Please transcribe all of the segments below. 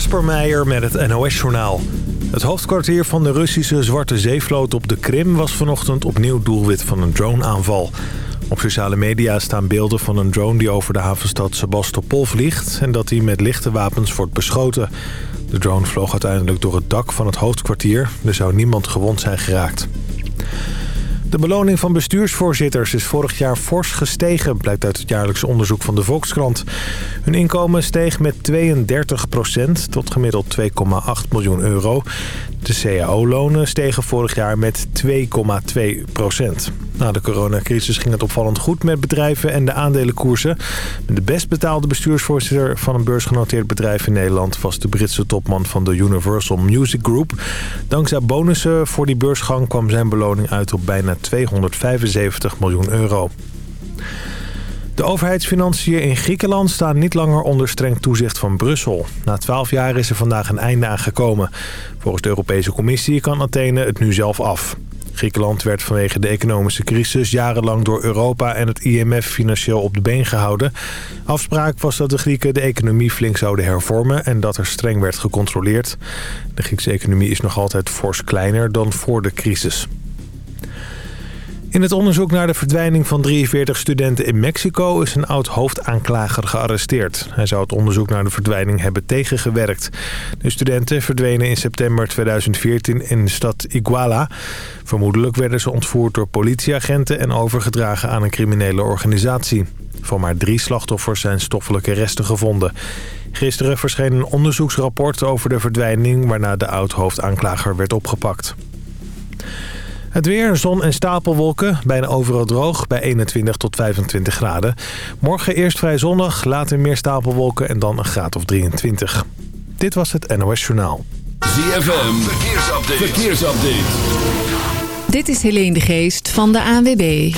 Kasper Meijer met het NOS-journaal. Het hoofdkwartier van de Russische Zwarte Zeevloot op de Krim... was vanochtend opnieuw doelwit van een droneaanval. Op sociale media staan beelden van een drone die over de havenstad Sebastopol vliegt... en dat die met lichte wapens wordt beschoten. De drone vloog uiteindelijk door het dak van het hoofdkwartier. Er zou niemand gewond zijn geraakt. De beloning van bestuursvoorzitters is vorig jaar fors gestegen... blijkt uit het jaarlijkse onderzoek van de Volkskrant. Hun inkomen steeg met 32% tot gemiddeld 2,8 miljoen euro. De cao-lonen stegen vorig jaar met 2,2% Na de coronacrisis ging het opvallend goed met bedrijven en de aandelenkoersen. De best betaalde bestuursvoorzitter van een beursgenoteerd bedrijf in Nederland... was de Britse topman van de Universal Music Group. Dankzij bonussen voor die beursgang kwam zijn beloning uit op bijna 275 miljoen euro. De overheidsfinanciën in Griekenland staan niet langer onder streng toezicht van Brussel. Na twaalf jaar is er vandaag een einde aangekomen. Volgens de Europese Commissie kan Athene het nu zelf af. Griekenland werd vanwege de economische crisis jarenlang door Europa en het IMF financieel op de been gehouden. Afspraak was dat de Grieken de economie flink zouden hervormen en dat er streng werd gecontroleerd. De Griekse economie is nog altijd fors kleiner dan voor de crisis. In het onderzoek naar de verdwijning van 43 studenten in Mexico... is een oud-hoofdaanklager gearresteerd. Hij zou het onderzoek naar de verdwijning hebben tegengewerkt. De studenten verdwenen in september 2014 in de stad Iguala. Vermoedelijk werden ze ontvoerd door politieagenten... en overgedragen aan een criminele organisatie. Van maar drie slachtoffers zijn stoffelijke resten gevonden. Gisteren verscheen een onderzoeksrapport over de verdwijning... waarna de oud-hoofdaanklager werd opgepakt. Het weer, zon en stapelwolken. Bijna overal droog bij 21 tot 25 graden. Morgen eerst vrij zonnig, later meer stapelwolken en dan een graad of 23. Dit was het NOS Journaal. ZFM, verkeersupdate. verkeersupdate. Dit is Helene de Geest van de ANWB.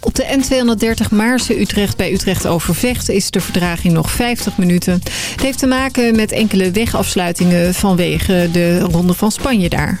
Op de N230 Maarse Utrecht bij Utrecht Overvecht is de verdraging nog 50 minuten. Het heeft te maken met enkele wegafsluitingen vanwege de Ronde van Spanje daar.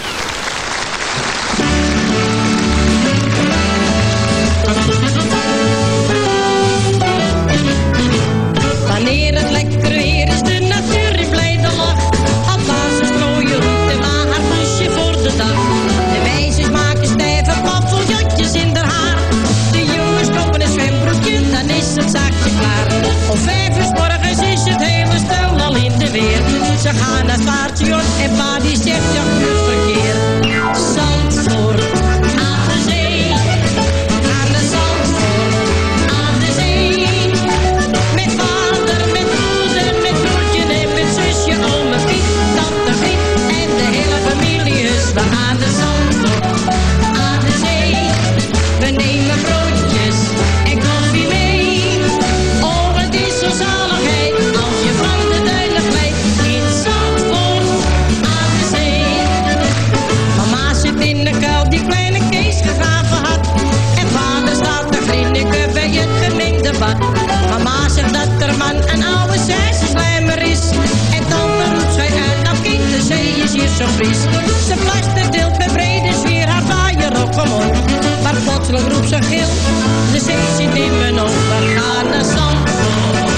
En pa die zegt ja, Mama zegt dat er man een oude slijmer is. En tante roept zij uit, nou kind, de zee is hier zo fris. Ze plaster deelt met brede sfeer haar vaaier op omhoog. Maar plotseling roept ze gil, de zee zit in mijn oog. We gaan naar Zandvoort,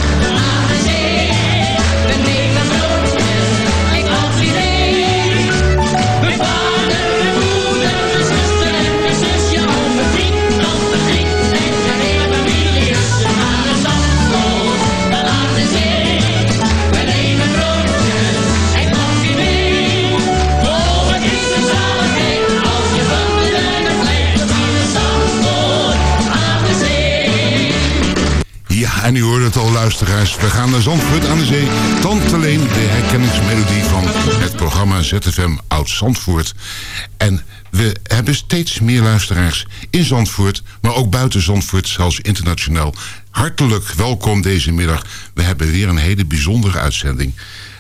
en u hoort het al, luisteraars. We gaan naar Zandvoort aan de zee. Tante Leen, de herkenningsmelodie van het programma ZFM Oud Zandvoort. En we hebben steeds meer luisteraars in Zandvoort, maar ook buiten Zandvoort, zelfs internationaal. Hartelijk welkom deze middag. We hebben weer een hele bijzondere uitzending.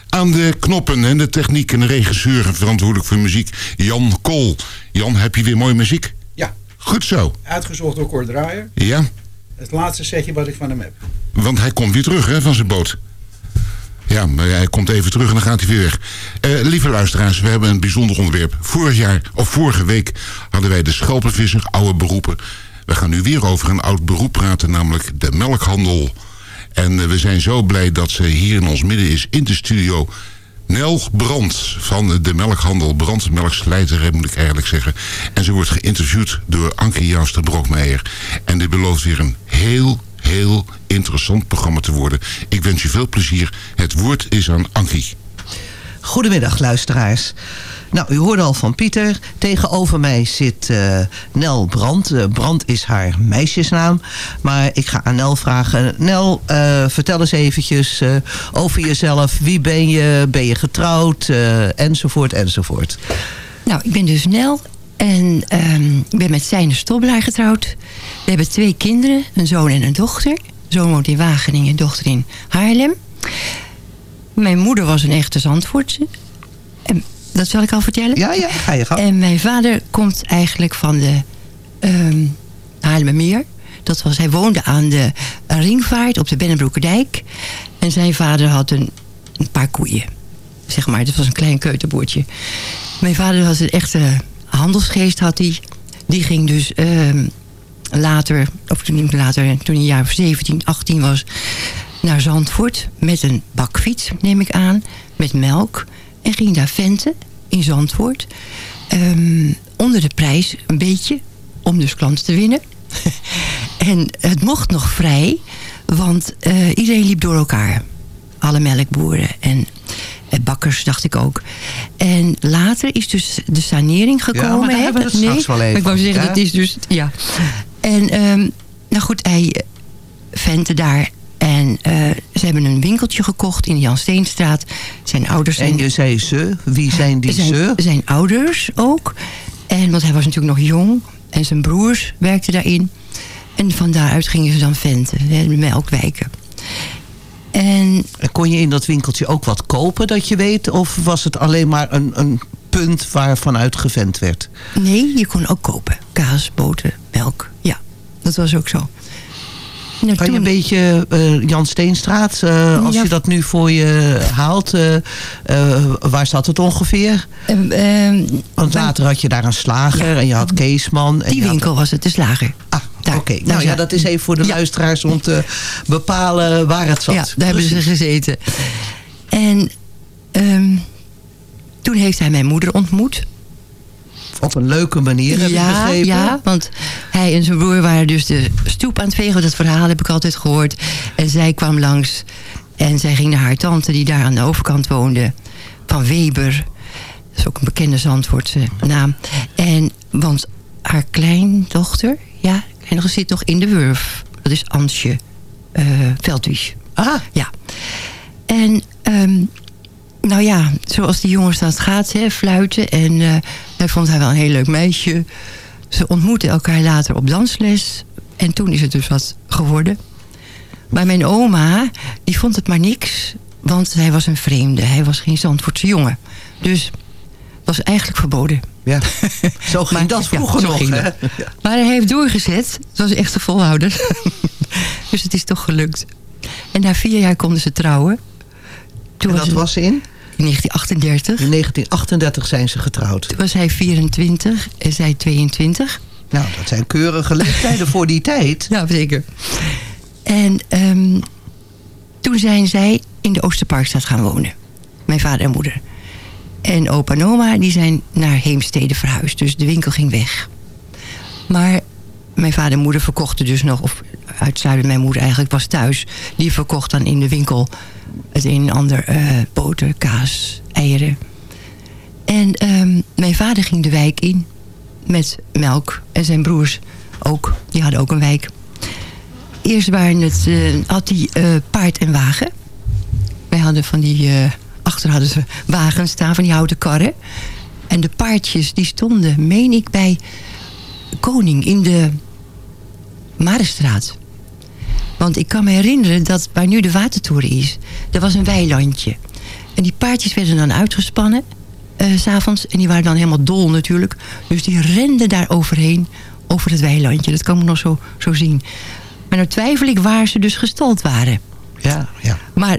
Aan de knoppen en de techniek en de regisseur verantwoordelijk voor muziek, Jan Kool. Jan, heb je weer mooie muziek? Ja, Goed zo. uitgezocht door Cor Draaier. Ja? Het laatste setje wat ik van hem heb. Want hij komt weer terug hè, van zijn boot. Ja, maar hij komt even terug en dan gaat hij weer weg. Eh, lieve luisteraars, we hebben een bijzonder onderwerp. Vorig jaar, of vorige week, hadden wij de schelpenvisser, oude beroepen. We gaan nu weer over een oud beroep praten, namelijk de melkhandel. En eh, we zijn zo blij dat ze hier in ons midden is, in de studio... Nel Brand van de melkhandel Brandmelkslijter, moet ik eigenlijk zeggen. En ze wordt geïnterviewd door Anke Jouster Brokmeijer. En dit belooft weer een heel, heel interessant programma te worden. Ik wens je veel plezier. Het woord is aan Ankie. Goedemiddag luisteraars. Nou, u hoorde al van Pieter. Tegenover mij zit uh, Nel Brand. Uh, Brand is haar meisjesnaam. Maar ik ga aan Nel vragen. Nel, uh, vertel eens eventjes over jezelf. Wie ben je? Ben je getrouwd? enzovoort, enzovoort. Nou, ik ben dus Nel. En um, ik ben met Zijne Stobbelaar getrouwd. We hebben twee kinderen. Een zoon en een dochter. Zoon woont in Wageningen, dochter in Haarlem. Mijn moeder was een echte Zandvoortse. En dat zal ik al vertellen. Ja, ja, ga je gang. En mijn vader komt eigenlijk van de um, Haarlemmermeer. Dat was, hij woonde aan de ringvaart op de Bennenbroekerdijk. En zijn vader had een, een paar koeien. Zeg maar, dat was een klein keuterboertje. Mijn vader was een echte handelsgeest, had hij. Die ging dus um, later, of toen, later, toen hij jaar 17, 18 was... naar Zandvoort met een bakfiets, neem ik aan. Met melk. En ging daar venten in Zandvoort. Um, onder de prijs een beetje. Om dus klanten te winnen. en het mocht nog vrij. Want uh, iedereen liep door elkaar. Alle melkboeren en bakkers, dacht ik ook. En later is dus de sanering gekomen. Ja, maar daar hebben we het nee, wel even. Ik wou zeggen, ja? dat is dus... Ja. En um, nou goed, hij vente daar en uh, ze hebben een winkeltje gekocht in de Jan Steenstraat. Zijn ouders zijn... En je zei ze? Wie zijn die zijn, ze? Zijn ouders ook. En, want hij was natuurlijk nog jong. En zijn broers werkten daarin. En van daaruit gingen ze dan venten. De melkwijken. En, kon je in dat winkeltje ook wat kopen dat je weet? Of was het alleen maar een, een punt waar vanuit gevent werd? Nee, je kon ook kopen. Kaas, boter, melk. Ja, dat was ook zo. Kan je een beetje uh, Jan Steenstraat, uh, als ja. je dat nu voor je haalt, uh, waar zat het ongeveer? Want later had je daar een slager ja, en je had Keesman. En die winkel had... was het, de slager. Ah, oké. Okay. Nou ja, dat is even voor de luisteraars om te bepalen waar het zat. Ja, daar hebben ze gezeten. En um, toen heeft hij mijn moeder ontmoet op een leuke manier, heb ja, ik begrepen. Ja, want hij en zijn broer waren dus de stoep aan het vegen. Dat verhaal heb ik altijd gehoord. En zij kwam langs en zij ging naar haar tante die daar aan de overkant woonde. Van Weber. Dat is ook een bekende Zandvoortse naam. En, want haar kleindochter, ja, en zit nog in de Wurf. Dat is Ansje uh, Veldwies. Ah. Ja. En... Um, nou ja, zoals die jongens dat gaat, hè, fluiten. En uh, hij vond hij wel een heel leuk meisje. Ze ontmoetten elkaar later op dansles. En toen is het dus wat geworden. Maar mijn oma, die vond het maar niks. Want hij was een vreemde. Hij was geen Zandvoortse jongen. Dus was eigenlijk verboden. Ja, zo ging maar, dat vroeger ja, nog. Ging hè? Maar hij heeft doorgezet. Het was echt een volhouder. dus het is toch gelukt. En na vier jaar konden ze trouwen. Toen en dat was, was in? In 1938. In 1938 zijn ze getrouwd. Toen was hij 24 en zij 22. Nou, dat zijn keurige leeftijden voor die tijd. Ja, zeker. En um, toen zijn zij in de Oosterparkstad gaan wonen. Mijn vader en moeder. En opa en oma die zijn naar Heemstede verhuisd. Dus de winkel ging weg. Maar mijn vader en moeder verkochten dus nog... of uitsluitend mijn moeder eigenlijk was thuis... die verkocht dan in de winkel het een en ander uh, boter, kaas, eieren. En um, mijn vader ging de wijk in met melk. En zijn broers ook. Die hadden ook een wijk. Eerst waren het, uh, had hij uh, paard en wagen. Wij hadden van die... achter hadden ze wagens staan, van die houten karren. En de paardjes die stonden, meen ik, bij Koning in de Marenstraat. Want ik kan me herinneren dat waar nu de watertoren is... er was een weilandje. En die paardjes werden dan uitgespannen... Uh, s'avonds. En die waren dan helemaal dol natuurlijk. Dus die renden daar overheen. Over het weilandje. Dat kan ik nog zo, zo zien. Maar nu twijfel ik waar ze dus gestald waren. Ja, ja. Maar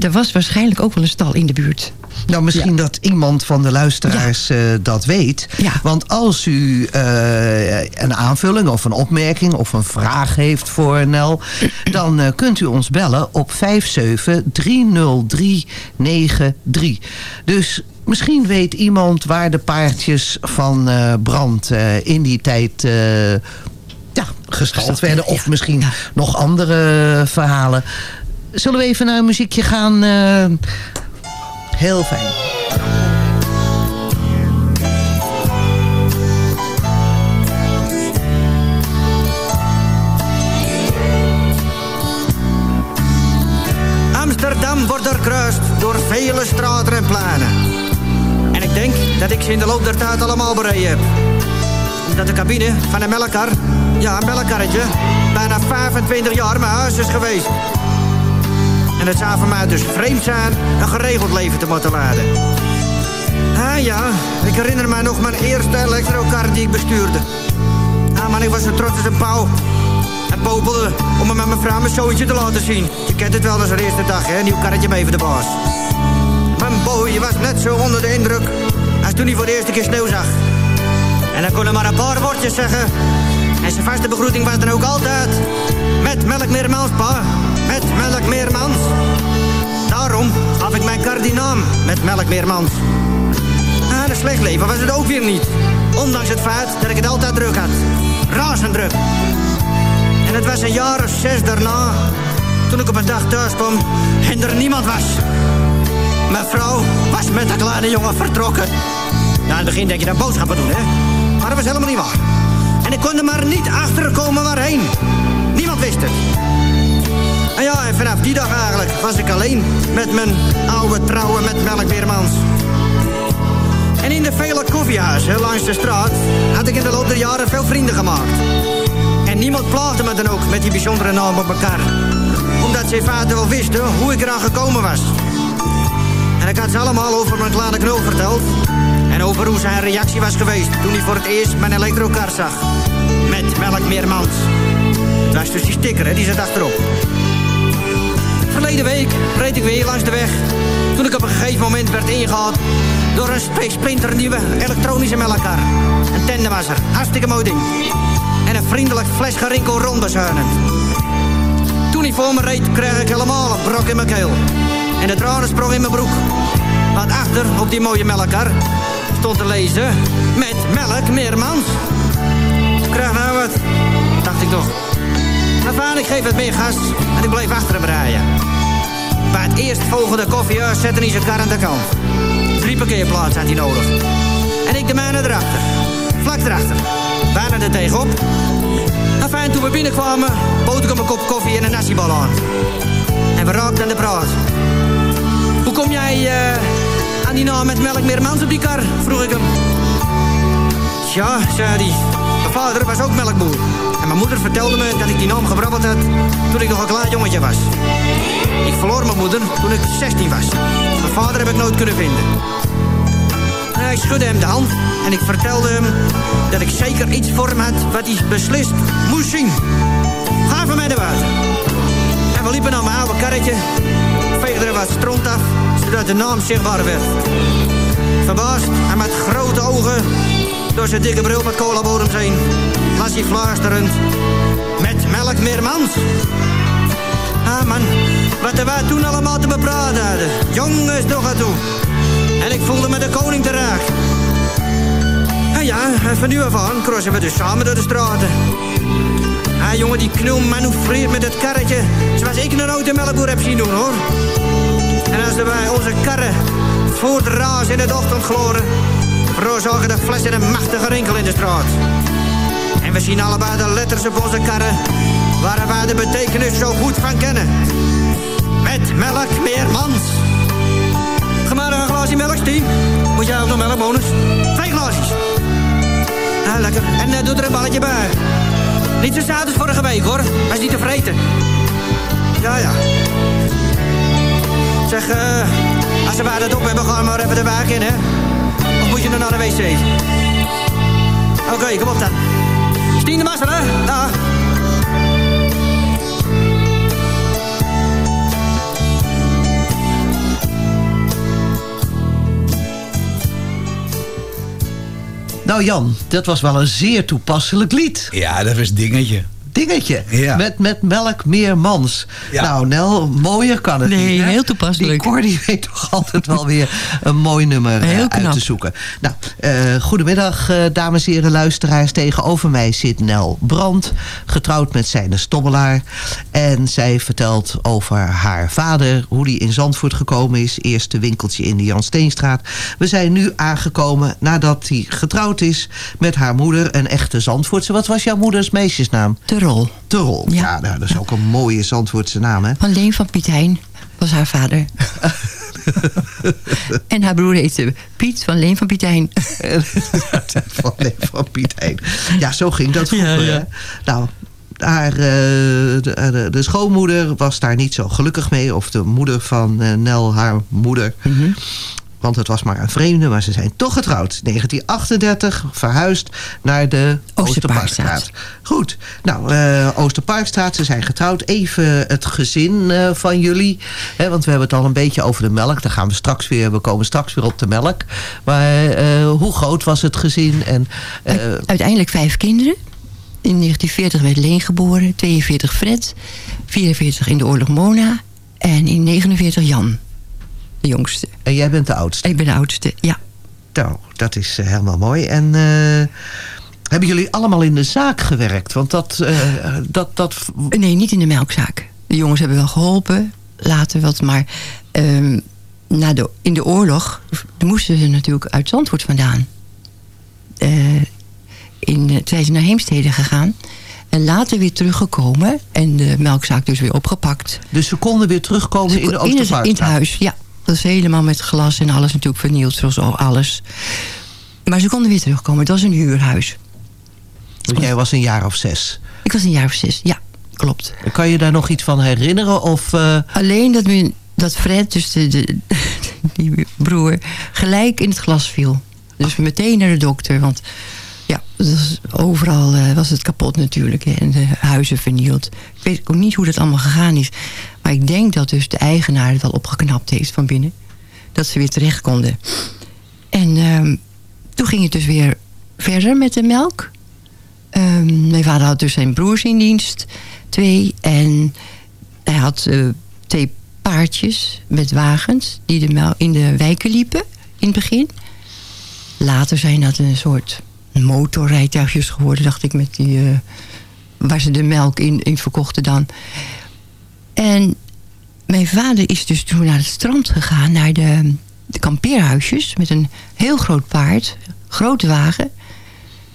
er was waarschijnlijk ook wel een stal in de buurt. Nou, misschien dat iemand van de luisteraars eh, dat weet. Ja. Want als u eh, een aanvulling of een opmerking of een vraag heeft voor Nel... dan eh, kunt u ons bellen op 5730393. Dus misschien weet iemand waar de paardjes van Brand in die tijd... ja, gestald werden. Of misschien nog andere verhalen. Zullen we even naar een muziekje gaan? eh, heel fijn. Amsterdam wordt doorkruist door vele straten en planen. En ik denk dat ik ze in de loop der tijd allemaal bereden heb. Dat de cabine van een melkkar, ja een melkkarretje, bijna 25 jaar mijn huis is geweest. En het zou voor mij dus vreemd zijn een geregeld leven te moeten leiden. Ah ja, ik herinner mij nog mijn eerste elektrokar die ik bestuurde. Ah man, ik was zo trots als een pauw. En popelde om me met mijn vrouw mijn zoontje te laten zien. Je kent het wel als de eerste dag, hè? Nieuw karretje mee voor de baas. Mijn boy was net zo onder de indruk als toen hij voor de eerste keer sneeuw zag. En hij kon er maar een paar woordjes zeggen. En zijn vaste begroeting was dan ook altijd... Met melk pa. Met melk meermans. Daarom gaf ik mijn kar die naam. Met melk meermans. Ah, een slecht leven was het ook weer niet. Ondanks het feit dat ik het altijd druk had. Razend druk. En het was een jaar of zes daarna... toen ik op een dag thuis kwam en er niemand was. Mijn vrouw was met de kleine jongen vertrokken. Nou, in het begin denk je dat boodschappen doen, hè? Maar dat was helemaal niet waar. En ik kon er maar niet achterkomen waarheen. Niemand wist het. En ja, en vanaf die dag eigenlijk was ik alleen met mijn oude trouwe met melkweermans. En in de vele koffiehuizen langs de straat had ik in de loop der jaren veel vrienden gemaakt. En niemand plaagde me dan ook met die bijzondere naam op elkaar. Omdat ze feite wel wisten hoe ik eraan gekomen was. En ik had ze allemaal over mijn kleine knul verteld. En over hoe zijn reactie was geweest toen hij voor het eerst mijn elektrokar zag. Met melk meermans. Het was dus die sticker, die zat achterop. Verleden week reed ik weer langs de weg. Toen ik op een gegeven moment werd ingehaald door een splinternieuwe elektronische melkkar. Een tandemwasser, hartstikke mooi ding. En een vriendelijk flesgerinkel rondbezuinend. Toen hij voor me reed, kreeg ik helemaal een brok in mijn keel. En de tranen sprongen in mijn broek. Want achter, op die mooie melkkar, stond te lezen... Met melk meermans. Krijg nou wat, dacht ik toch. Ik geef het meer gas en ik bleef achter hem rijden. Bij het eerstvolgende koffiehuis zette hij zijn kar aan de kant. Drie parkeerplaatsen had hij nodig. En ik de mijne erachter. Vlak erachter. Bijna er tegenop. Enfin, toen we binnenkwamen, bood ik hem een kop koffie en een nasi aan. En we raakten aan de praat. Hoe kom jij eh, aan die naam met melk meermans op die kar? Vroeg ik hem. Tja, zei hij. Vader was ook melkboer. En mijn moeder vertelde me dat ik die naam gebrabbeld had toen ik nog een klein jongetje was. Ik verloor mijn moeder toen ik 16 was. Mijn vader heb ik nooit kunnen vinden. Nou, ik schudde hem de hand en ik vertelde hem dat ik zeker iets voor hem had wat hij beslist moest zien. Ga van mij naar buiten. En we liepen naar mijn oude karretje, veegden er wat stront af, zodat de naam zichtbaar werd. Verbaasd en met grote ogen, door zijn dikke bril met colabodems heen, las hij fluisterend. Met melk meermans. Ah man, wat wij toen allemaal te bepraten hadden. Jongens, nog aan toe. En ik voelde me de koning te raak. En ja, en van nu af aan crossen we dus samen door de straten. Ah jongen, die knul manoeuvreert met het karretje. Zoals ik een oude melkboer heb zien doen hoor. En als wij onze karren voor raas in het ochtendgloren... veroorzaken de flessen een machtige rinkel in de straat. En we zien allebei de letters op onze karren... waar wij de betekenis zo goed van kennen. Met melk meer mans. Maar een glaasje melk. Moet jij ook nog melk, bonus? Twee glaasjes. Ah, lekker. En uh, doe er een balletje bij. Niet zo zout als vorige week, hoor. Is niet te vreten. Ja, ja. Zeg, eh... als we dat op hebben, gaan maar even de wijk in, hè? moet je dan naar de wc? Oké, kom op dan. Stien de massa, hè? Nou Jan, dat was wel een zeer toepasselijk lied. Ja, dat was dingetje. Dingetje. Ja. Met, met melk meer mans. Ja. Nou Nel, mooier kan het Nee, niet. hè? heel toepasselijk. Die Cor die weet toch altijd wel weer een mooi nummer eh, Heel uit knap. te zoeken. Nou, eh, goedemiddag eh, dames en heren luisteraars. Tegenover mij zit Nel Brandt. Getrouwd met zijn stobbelaar. En zij vertelt over haar vader. Hoe die in Zandvoort gekomen is. Eerste winkeltje in de Jan Steenstraat. We zijn nu aangekomen nadat hij getrouwd is met haar moeder. Een echte Zandvoortse. Wat was jouw moeders meisjesnaam? De De Rol. Ja, Ja. nou, dat is ook een mooie Zandvoortse naam, hè? Van Leen van Piet Hein was haar vader. en haar broer heette Piet van Leen van Piet Hein. van, nee, van Piet Hein. Ja, zo ging dat vroeger. Ja, ja. hè. Nou, haar, eh, de, de, de schoonmoeder was daar niet zo gelukkig mee. Of de moeder van eh, Nel, haar moeder. Mhm. Want het was maar een vreemde, maar ze zijn toch getrouwd. 1938 verhuisd naar de Oosterparkstraat. Goed, nou, eh, Oosterparkstraat, ze zijn getrouwd. Even het gezin eh, van jullie. Hè, want we hebben het al een beetje over de melk. Daar gaan we straks weer, we komen straks weer op de melk. Maar eh, hoe groot was het gezin? En, Uiteindelijk vijf kinderen. In 1940 werd Leen geboren. 42 Fred. 44 in de oorlog Mona. En in 49 Jan. De jongste. en jij bent de oudste. Ik ben de oudste, ja. Nou, dat is eh, helemaal mooi. En eh, hebben jullie allemaal in de zaak gewerkt? Want dat, eh, dat, dat Nee, niet in de melkzaak. De jongens hebben wel geholpen. Later wat, maar... ehm, na de, in de oorlog moesten ze natuurlijk uit Zandvoort vandaan. Eh, in, eh, zijn ze naar Heemstede gegaan. En later weer teruggekomen. En de melkzaak dus weer opgepakt. Dus ze konden weer terugkomen in de in, het, in het huis, ja. Dat is helemaal met glas en alles natuurlijk vernield, zoals al alles. Maar ze konden weer terugkomen. Het was een huurhuis. Want jij was een jaar of zes. Ik was een jaar of zes, ja, klopt. Kan je daar nog iets van herinneren? Of, eh, Alleen dat, men, dat Fred, dus de, de, die broer, gelijk in het glas viel. Dus meteen naar de dokter, want ja, was, overal eh, was het kapot natuurlijk. hè, en de huizen vernield. Ik weet ook niet hoe dat allemaal gegaan is. Maar ik denk dat dus de eigenaar het al opgeknapt heeft van binnen. Dat ze weer terecht konden. En ehm, toen ging het dus weer verder met de melk. Ehm, mijn vader had dus zijn broers in dienst. Twee. En hij had eh, twee paardjes met wagens. Die de in de wijken liepen. In het begin. Later zijn dat een soort motorrijtuigjes geworden. Dacht ik met die... eh, waar ze de melk in, in verkochten dan. En mijn vader is dus toen naar het strand gegaan. Naar de, de kampeerhuisjes. Met een heel groot paard. Grote wagen.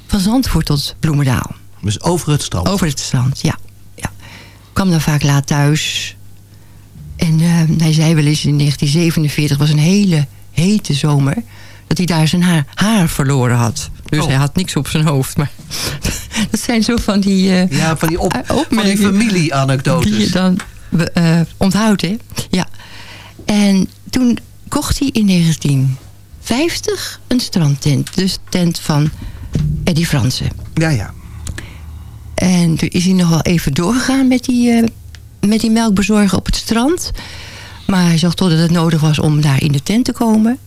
Van Zandvoort tot Bloemendaal. dus over het strand? Over het strand, ja. ja. Kwam dan vaak laat thuis. En eh, hij zei wel eens in 1947, was een hele hete zomer... dat hij daar zijn haar, haar verloren had. Dus Oh. hij had niks op zijn hoofd. Maar dat zijn zo van die... eh, Ja, van die, op, eh, van die familie-anekdotes. Die je dan eh onthoudt, hè? Ja. En toen kocht hij in 1950 een strandtent. Dus tent van Eddie Fransen. Ja, ja. En toen is hij nog wel even doorgegaan met die, eh, met die melkbezorger op het strand. Maar hij zag totdat het nodig was om daar in de tent te komen.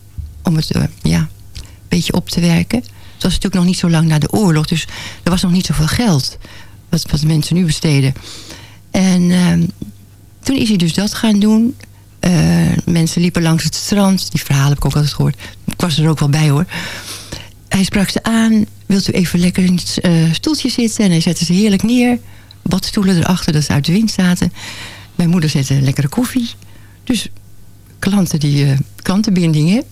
Om het eh, ja, een beetje op te werken. Het was natuurlijk nog niet zo lang na de oorlog. Dus er was nog niet zoveel geld. Wat, mensen nu besteden. En ehm, toen is hij dus dat gaan doen. Eh, mensen liepen langs het strand. Die verhalen heb ik ook altijd gehoord. Ik was er ook wel bij hoor. Hij sprak ze aan. Wilt u even lekker in het eh, stoeltje zitten? En hij zette ze heerlijk neer. Badstoelen erachter dat ze uit de wind zaten. Mijn moeder zette lekkere koffie. Dus klanten die, eh, klantenbindingen.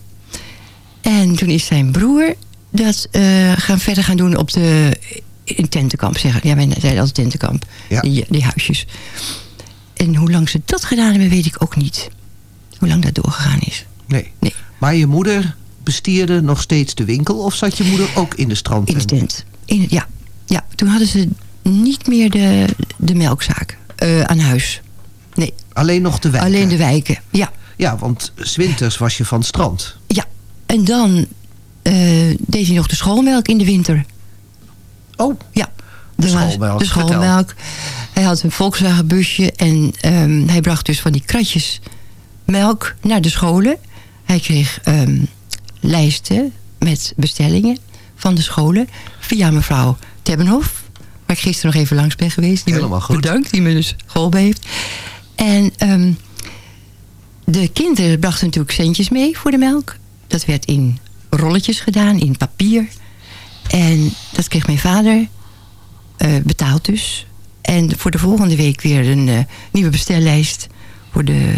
En toen is zijn broer dat eh, gaan verder gaan doen op de in tentenkamp. Zeggen. Ja, wij zeiden altijd tentenkamp. Ja. Die, die huisjes. En hoe lang ze dat gedaan hebben, weet ik ook niet. Hoe lang dat doorgegaan is. Nee. Nee. Maar je moeder bestierde nog steeds de winkel? Of zat je moeder ook in de strand? In de tent. In, ja. ja, toen hadden ze niet meer de, de melkzaak eh, aan huis. Nee, Alleen nog de wijk? alleen de wijken. Ja, Ja, want zwinters was je van het strand. ja. En dan eh, deed hij nog de schoolmelk in de winter. Oh, Ja. De schoolmelk, De schoolmelk. Hij had een Volkswagen busje en ehm, hij bracht dus van die kratjes melk naar de scholen. Hij kreeg ehm, lijsten met bestellingen van de scholen. Via mevrouw Tebbenhof. Waar ik gisteren nog even langs ben geweest. Die Helemaal me goed. bedankt. Die me dus geholpen heeft. En ehm, de kinderen brachten natuurlijk centjes mee voor de melk. Dat werd in rolletjes gedaan, in papier. En dat kreeg mijn vader eh, betaald dus. En voor de volgende week weer een eh, nieuwe bestellijst... Voor de,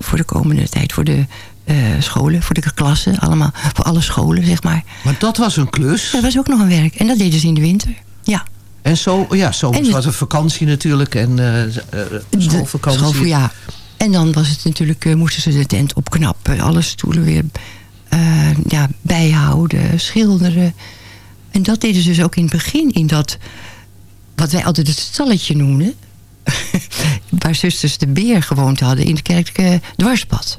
voor de komende tijd, voor de eh, scholen, voor de klassen. Allemaal, voor alle scholen, zeg maar. Maar dat was een klus. Dat was ook nog een werk. En dat deden ze in de winter. Ja. En zo, ja, En het- was het vakantie natuurlijk. En schoolvakantie. School- ja. En dan was het natuurlijk, moesten ze de tent opknappen. Alle stoelen weer eh, ja, bijhouden, schilderen. En dat deden ze dus ook in het begin. In dat, wat wij altijd het stalletje noemden. waar zusters de beer gewoond hadden. In het kerkelijke dwarspad.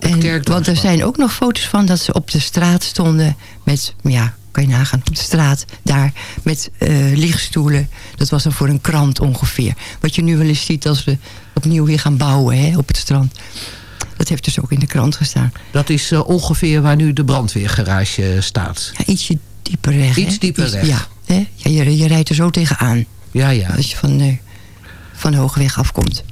En, want er zijn ook nog foto's van dat ze op de straat stonden met, ja, kan je nagaan, op de straat daar met eh, lichtstoelen. Dat was dan voor een krant ongeveer. Wat je nu wel eens ziet als we opnieuw weer gaan bouwen hè, op het strand. Dat heeft dus ook in de krant gestaan. Dat is eh, ongeveer waar nu de brandweergarage staat. Ja, ietsje dieper weg. Iets hè? dieper weg. Ja, hè? ja je, je rijdt er zo tegenaan Ja, ja. als je van de, van de Hogeweg afkomt.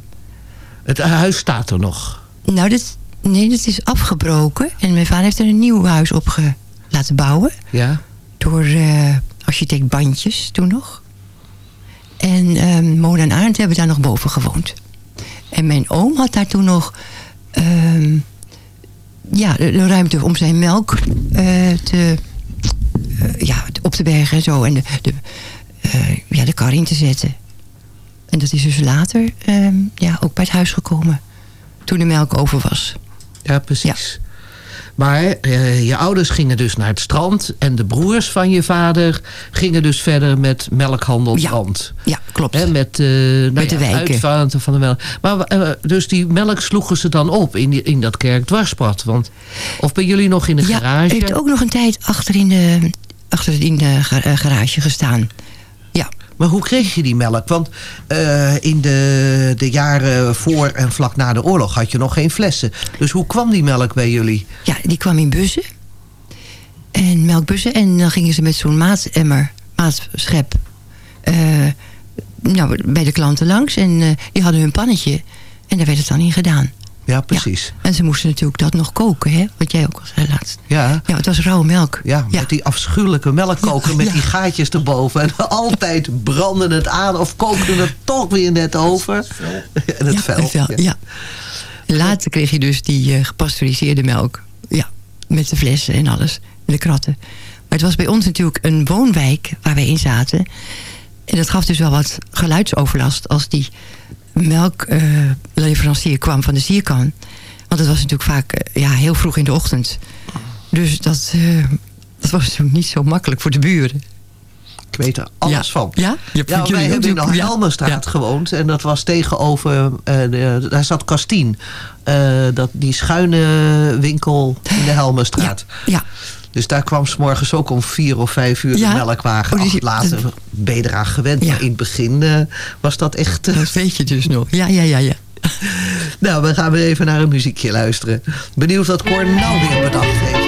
Het huis staat er nog. Nou, dat, nee, dat is afgebroken. En mijn vader heeft er een nieuw huis op laten bouwen. Ja. Door eh, architect Bandjes toen nog. En Mona en Arend hebben daar nog boven gewoond. En mijn oom had daar toen nog... ehm, ja, de, ruimte om zijn melk eh, te, eh, ja, op te bergen en zo. En de, de, eh, ja, de kar in te zetten. En dat is dus later ehm, ja, ook bij het huis gekomen. Toen de melk over was. Ja, precies. Maar eh, je ouders gingen dus naar het strand... en de broers van je vader gingen dus verder met melkhandel Ja. Brand. Ja, klopt. Hè, met, eh nou Met de ja, wijken. van de melk. Maar eh, dus die melk sloegen ze dan op in, die, in dat kerkdwarspad. Want, of bij jullie nog in de ja, garage? heeft ook nog een tijd achter in de, achter in de ga- garage gestaan. Maar hoe kreeg je die melk? Want eh, in de, de jaren voor en vlak na de oorlog had je nog geen flessen. Dus hoe kwam die melk bij jullie? ja, die kwam in bussen. En melkbussen. En dan gingen ze met zo'n maatemmer, maatschep... eh, nou, bij de klanten langs. En eh, die hadden hun pannetje. En daar werd het dan in gedaan. Ja, precies. En ze moesten natuurlijk dat nog koken, hè? Wat jij ook al zei laatst. Ja, Ja, het was rauwe melk. ja, met die afschuwelijke melkkoker Ja, met ja. die gaatjes erboven. En altijd brandde het aan of kookte het toch weer net over. En het ja, vel. het vel, ja. Later kreeg je dus die eh, gepasteuriseerde melk. Ja, met de flessen en alles. En de kratten. Maar het was bij ons natuurlijk een woonwijk waar wij in zaten. En dat gaf dus wel wat geluidsoverlast als die melkleverancier kwam van de sierkan. Want het was natuurlijk vaak eh, ja, heel vroeg in de ochtend. Dus dat, eh, dat was natuurlijk niet zo makkelijk voor de buren. Ik weet er alles Ja. van. Ja? Je Ja, wij ook hebben in de. Helmenstraat Ja. gewoond. En dat was tegenover... eh, de, daar zat Kastien. eh, dat, die schuine winkel in de Helmenstraat. Ja, Dus daar kwam s morgens ook om vier of vijf uur Ja. de melkwagen. Oh, je- later ben je eraan gewend. Ja. Maar in het begin eh, was dat echt... eh, dat weet je dus nog. Ja, ja, ja, ja. nou, we gaan weer even naar een muziekje luisteren. Benieuwd wat Cor nou weer bedacht heeft.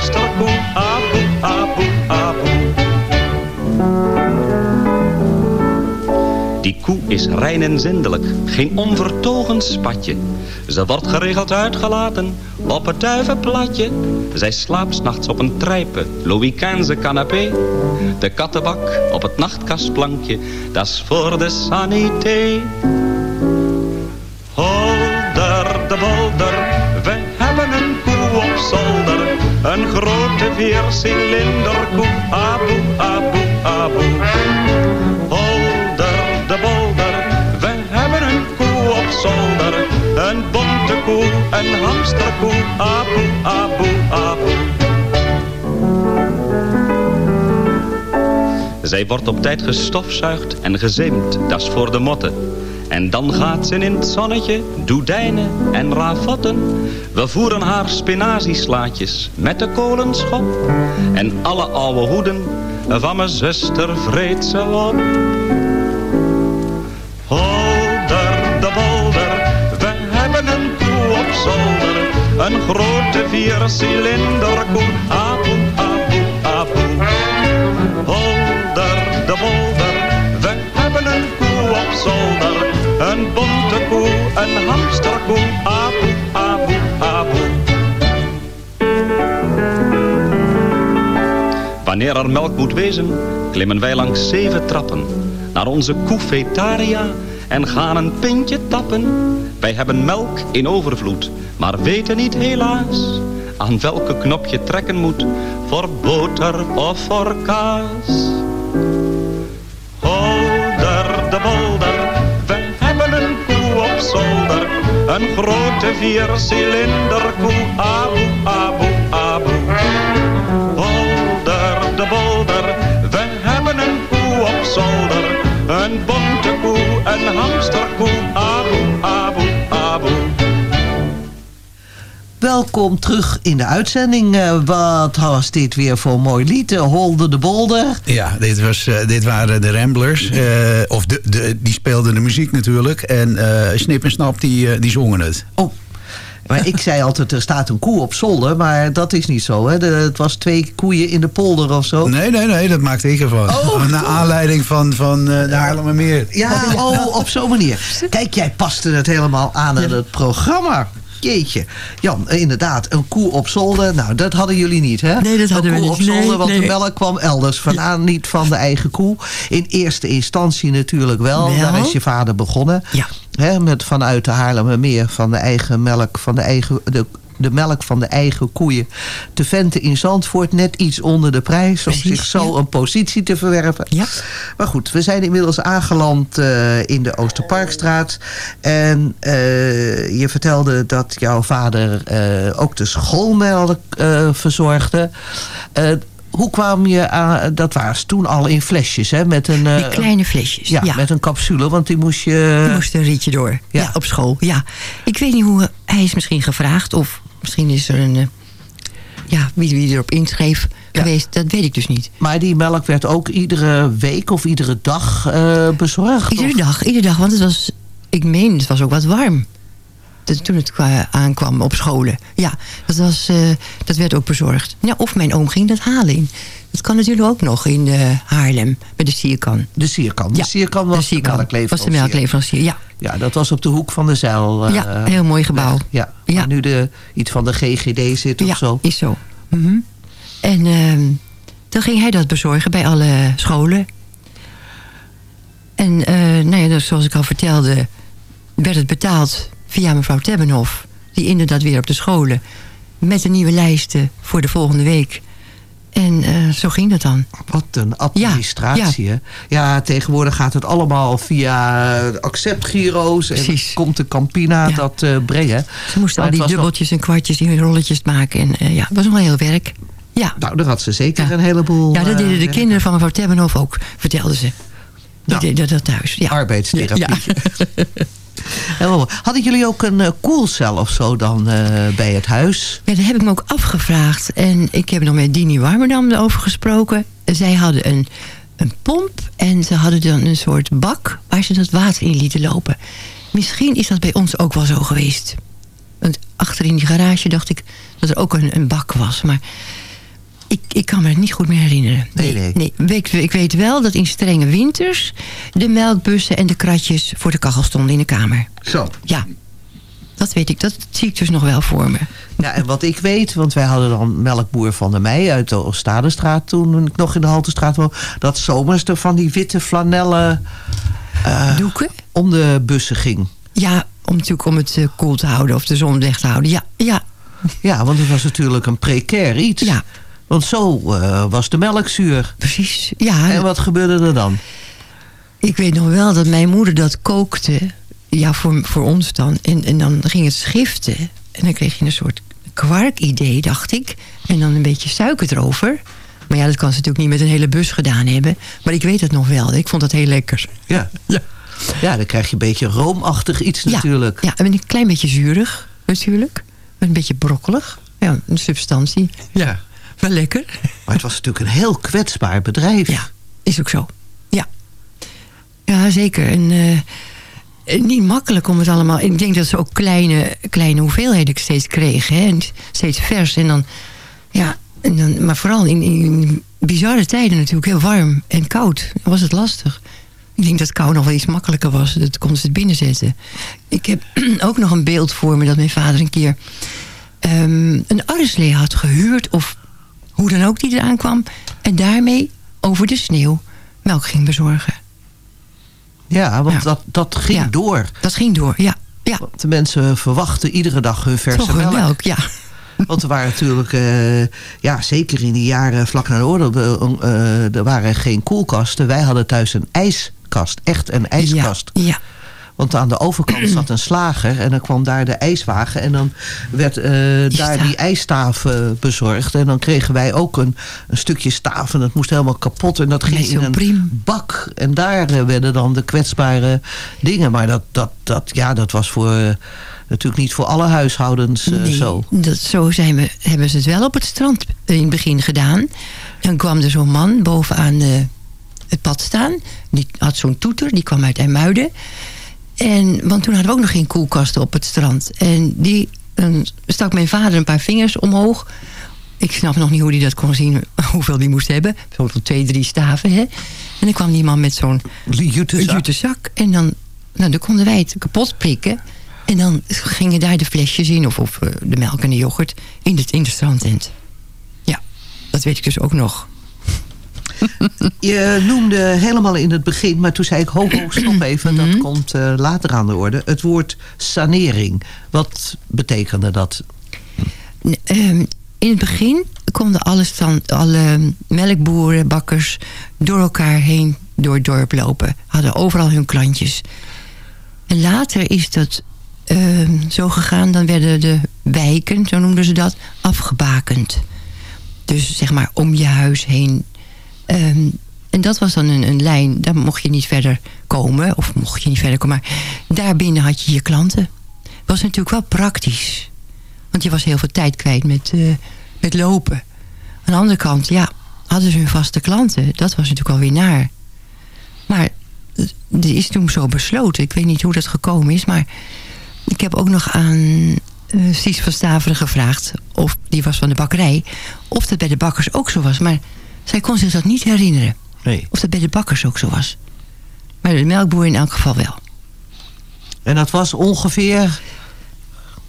Een hamsterkoe, aboe, aboe. Die koe is rein en zindelijk, geen onvertogen spatje. Ze wordt geregeld uitgelaten op het duivenplatje. Zij slaapt 's nachts op een trijpe, Louis XV canapé. De kattenbak op het nachtkastplankje, dat is voor de sanité. viercilinderkoe, aboe, aboe, aboe. Holder de bolder, we hebben een koe op zolder. Een bonte koe, een hamsterkoe, aboe, aboe, aboe. Zij wordt op tijd gestofzuigd en gezeemd, dat is voor de motten. En dan gaat ze in het zonnetje, doedijnen en ravotten. We voeren haar spinazieslaatjes met de kolenschop. En alle oude hoeden van mijn zuster vreet ze op. Holder de bolder, we hebben een koe op zolder. Een grote viercilinder een hamsterkoe, aboe, aboe, aboe. Wanneer er melk moet wezen, klimmen wij langs zeven trappen naar onze koefetaria en gaan een pintje tappen. Wij hebben melk in overvloed, maar weten niet helaas aan welke knop je trekken moet voor boter of voor kaas. Een grote viercilinder koe, aboe, aboe, aboe. Holder de bolder, we hebben een koe op zolder. Een bonte koe, een hamsterkoe, aboe, aboe. Welkom terug in de uitzending. Eh, wat was dit weer voor een mooi lied? Eh, Holde de Bolder. Ja, dit, was, eh, dit waren de Ramblers. eh, of de, de, die speelden de muziek natuurlijk. En eh, Snip en Snap die, die zongen het. Oh, maar ik zei altijd, er staat een koe op zolder. Maar dat is niet zo, hè? De- het was twee koeien in de polder of zo. Nee, nee, nee, dat maakte ik ervan. Oh. Naar aanleiding van, van eh, de Haarlemmermeer. Ja, oh, op zo'n manier. Kijk, jij paste het helemaal aan aan het programma. Jeetje. Jan, eh, inderdaad, een koe op zolder. Nou, dat hadden jullie niet, hè? Nee, dat hadden een we koe niet. op zolder, Nee, want nee. de melk kwam elders vandaan. Niet van de eigen koe. In eerste instantie natuurlijk wel. Wel. Daar is je vader begonnen. Ja. Hè, met vanuit de Haarlemmermeer van de eigen melk, van de eigen... De, de melk van de eigen koeien te venten in Zandvoort. Net iets onder de prijs. Om zich zo ja. een positie te verwerven. Ja. Maar goed, we zijn inmiddels aangeland eh, in de Oosterparkstraat. En eh, je vertelde dat jouw vader eh, ook de schoolmelk verzorgde. Hoe kwam je aan... Dat was toen al in flesjes, hè? Met een, Die kleine flesjes. ja, Ja, met een capsule, want die moest je... Die moest een rietje door. Ja. Ja. op school. Ja. Ik weet niet hoe... Hij is misschien gevraagd. Of misschien is er een... eh, ja, wie, wie erop inschreef Ja. geweest. Dat weet ik dus niet. Maar die melk werd ook iedere week of iedere dag eh, bezorgd? Iedere of- dag, iedere dag. Want het was... Ik meen, het was ook wat warm. Dat- Toen het kwa- aankwam op scholen. Ja, dat, was, eh, dat werd ook bezorgd. Ja, of mijn oom ging dat halen in. Dat kan natuurlijk ook nog in eh, Haarlem. Bij de Sierkan. De sierkan. De Ja, sierkan was de, Sierkan. melkleverancier. was de melkleverancier, ja. Ja, dat was op de hoek van de zeil. eh, Ja, heel mooi gebouw. Ja, Ja. nu de, iets van de GGD zit of ja, zo. is zo. Mhm. En ehm, dan ging hij dat bezorgen bij alle scholen. En eh, nou ja, dus zoals ik al vertelde, werd het betaald via mevrouw Tebbenhoff. Die inderdaad weer op de scholen. Met de nieuwe lijsten voor de volgende week. En eh, zo ging dat dan. Wat een administratie, hè? Ja, tegenwoordig gaat het allemaal via eh, acceptgiro's. En Precies. komt de Campina Ja. dat eh, brengen. Ze moesten al die dubbeltjes en kwartjes, die rolletjes maken. En ja, het was nog wel heel werk. Ja, Nou, daar had ze zeker Ja. een heleboel... ja dat deden de kinderen van mevrouw Tebbenhoff ook, vertelden ze. Die Nou. deden dat thuis. Ja. Arbeidstherapie. Hadden jullie ook een eh, koelcel of zo dan eh, bij het huis? Ja, dat heb ik me ook afgevraagd. En ik heb nog met Dini Warmerdam erover gesproken. Zij hadden een, een pomp en ze hadden dan een soort bak... waar ze dat water in lieten lopen. Misschien is dat bij ons ook wel zo geweest. Want achter in die garage dacht ik dat er ook een, een bak was. Maar ik, ik kan me het niet goed meer herinneren. Nee, nee. Ik, ik weet wel dat in strenge winters... de melkbussen en de kratjes voor de kachel stonden in de kamer. Zo. Ja, dat weet ik. Dat zie ik dus nog wel voor me. Ja, en wat ik weet, want wij hadden dan melkboer van de Mei uit de Oostadestraat toen ik nog in de Haltestraat woonde. Dat zomers er van die witte flanellen eh, Doeken? om de bussen ging. Ja, om natuurlijk om het eh, koel te houden of de zon weg te houden. Ja, ja, Ja, want het was natuurlijk een precair iets. ja, Want zo eh, was de melk zuur. precies. Ja, En wat gebeurde er dan? ik weet nog wel dat mijn moeder dat kookte. Ja, voor, voor ons dan. En, en dan ging het schiften. En dan kreeg je een soort kwark-idee, dacht ik. En dan een beetje suiker erover. Maar ja, dat kan ze natuurlijk niet met een hele bus gedaan hebben. Maar ik weet het nog wel. Ik vond dat heel lekker. Ja. Ja. Ja, dan krijg je een beetje roomachtig iets Ja. natuurlijk. Ja, en een klein beetje zuurig natuurlijk. Een beetje brokkelig. Ja, een substantie. Ja. Wel lekker. Maar het was natuurlijk een heel kwetsbaar bedrijf. Ja, is ook zo. Ja. Ja, zeker. En eh, niet makkelijk om het allemaal... Ik denk dat ze ook kleine, kleine hoeveelheden steeds kregen. Hè? En steeds vers. En dan... Ja, en dan, maar vooral in, in bizarre tijden natuurlijk. Heel warm en koud. Was het lastig. Ik denk dat kou nog wel iets makkelijker was. Dat konden ze het binnenzetten. Ik heb ook nog een beeld voor me dat mijn vader een keer... ehm, een arreslee had gehuurd of hoe dan ook die eraan kwam. En daarmee over de sneeuw melk ging bezorgen. Ja, want Ja. Dat, dat ging Ja. door. Dat ging door, ja. Ja, Want de mensen verwachten iedere dag hun verse toch melk. melk, ja. Want er waren natuurlijk, eh, ja, zeker in die jaren vlak na de oorlog, eh, er waren geen koelkasten. Wij hadden thuis een ijskast, echt een ijskast. Ja, ja. Want aan de overkant zat een slager en dan kwam daar de ijswagen. En dan werd eh, daar die ijstaaf eh, bezorgd. En dan kregen wij ook een, een stukje staaf en dat moest helemaal kapot. En dat ging in een priem. bak. En daar eh, werden dan de kwetsbare dingen. Maar dat, dat, dat, ja, dat was voor, natuurlijk niet voor alle huishoudens Nee, zo. Dat, zo zijn we, hebben ze het wel op het strand in het begin gedaan. Dan kwam er zo'n man bovenaan het pad staan. Die had zo'n toeter, die kwam uit IJmuiden. En, want toen hadden we ook nog geen koelkasten op het strand. En die dan stak mijn vader een paar vingers omhoog. Ik snap nog niet hoe hij dat kon zien, hoeveel die moest hebben. Bijvoorbeeld twee, drie staven. Hè? En dan kwam die man met zo'n Jutezak. jutezak. En dan, nou, dan konden wij het kapot prikken. En dan gingen daar de flesjes in, of, of eh, de melk en de yoghurt, in de, in de strandtent. Ja, dat weet ik dus ook nog. Je noemde helemaal in het begin, maar toen zei ik ho, ho, stop even. Mhm. Dat komt eh, later aan de orde. Het woord sanering. Wat betekende dat? Ehm, in het begin konden alle, stand, alle melkboeren, bakkers door elkaar heen door het dorp lopen. Hadden overal hun klantjes. En later is dat ehm, zo gegaan. Dan werden de wijken, zo noemden ze dat, afgebakend. Dus zeg maar om je huis heen. Ehm, en dat was dan een, een lijn. Daar mocht je niet verder komen. Of mocht je niet verder komen. Maar daarbinnen had je je klanten. Was natuurlijk wel praktisch. Want je was heel veel tijd kwijt met, eh, met lopen. Aan de andere kant, ja, hadden ze hun vaste klanten. Dat was natuurlijk alweer naar. Maar eh, er is toen zo besloten. Ik weet niet hoe dat gekomen is. Maar ik heb ook nog aan eh Sies van Staveren gevraagd. Of die was van de bakkerij. Of dat bij de bakkers ook zo was. Maar zij kon zich dat niet herinneren. Nee. Of dat bij de bakkers ook zo was. Maar de melkboer in elk geval wel. En dat was ongeveer...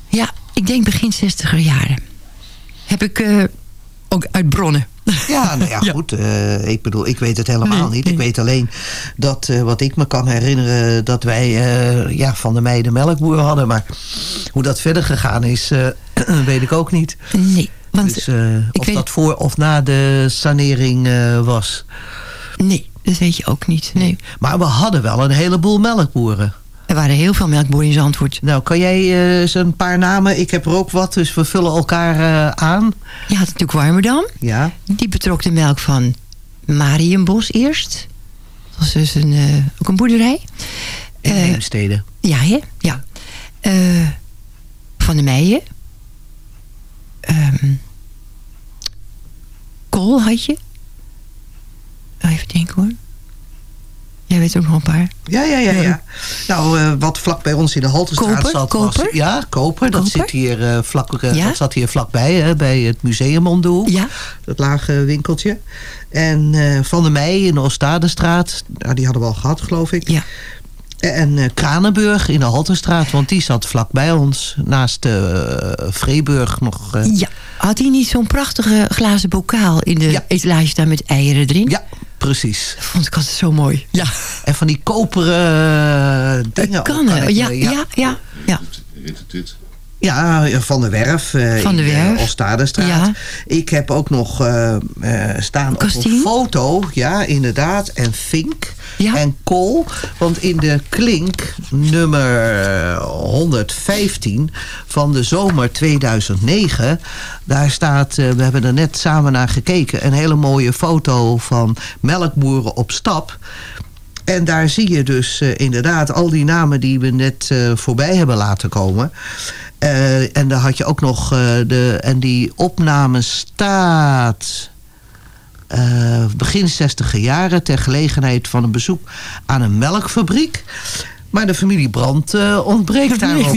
Ja, ik denk begin 60er jaren. Heb ik eh, ook uit bronnen. Ja, nou ja, Ja. goed. eh, ik bedoel, ik weet het helemaal Nee, niet. nee. Ik weet alleen dat, eh, wat ik me kan herinneren... dat wij ja, van de meiden melkboer hadden. Maar hoe dat verder gegaan is, weet ik ook niet. Nee, want Dus eh, of dat voor of na de sanering eh, was. nee, dat weet je ook niet. Nee. Maar we hadden wel een heleboel melkboeren. Er waren heel veel melkboeren in Zandvoort. Nou, kan jij eens een paar namen? Ik heb er ook wat, dus we vullen elkaar aan. Je had natuurlijk Warmerdam. Ja, Die betrok de melk van Marienbos eerst. Dat was dus een, ook een boerderij. in Heemstede. ja, hè? Ja. Van de Meijen. Ehm Kool had je. Oh, Even denken hoor. Jij weet ook nog een paar. Ja, ja, ja. ja. Nou, eh, wat vlak bij ons in de Haltestraat Koper, zat was... Koper? Ja, Koper. Dat, Koper? Zit hier, eh, vlak, eh, Ja? dat zat hier vlakbij, hè, bij het museum om de hoek. Ja. Dat lage winkeltje. En Van der Meij in de Oostadestraat. Nou, die hadden we al gehad, geloof ik. Ja. En eh, Kranenburg in de Halterstraat, want die zat vlak bij ons. Naast uh, Vreeburg nog. eh, Ja. Had hij niet zo'n prachtige glazen bokaal in de Ja. etalage staan met eieren erin? ja, precies. Dat vond ik altijd zo mooi. Ja. En van die koperen eh, dingen. Kannen. Ja, ja, ja, ja. Ja, Van de Werf. eh, Van de in Werf. Ja. Ik heb ook nog eh, eh, staan op een foto. Ja, inderdaad. En Fink. en kool. Want in de klink nummer 115 van de zomer 2009... daar staat, eh, we hebben er net samen naar gekeken... een hele mooie foto van melkboeren op stap... En daar zie je dus uh, inderdaad al die namen die we net uh, voorbij hebben laten komen. Uh, en daar had je ook nog de... En die opname staat... begin 60 jaren ter gelegenheid van een bezoek aan een melkfabriek. Maar de familie Brandt uh, ontbreekt daarop.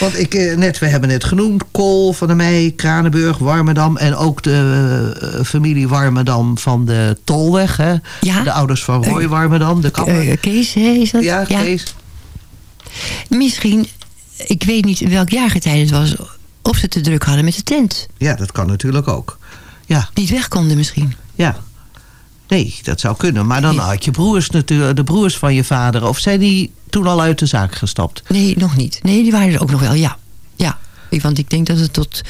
Want ik, net, we hebben net genoemd... Kool, Van der Meij, Kranenburg, Warmerdam... en ook de familie Warmerdam van de Tolweg. Hè? Ja. De ouders van Roy Warmerdam. De kapper. Kees, is dat? Ja, Kees. Misschien, ik weet niet in welk jaargetijde het was... of ze te druk hadden met de tent. Ja, dat kan natuurlijk ook. Ja. Niet weg konden misschien. Ja. Nee, dat zou kunnen. Maar dan had je broers natuurlijk, de broers van je vader. Of zijn die toen al uit de zaak gestapt? Nee, nog niet. Nee, die waren er ook nog wel, ja. ja. Want ik denk dat het tot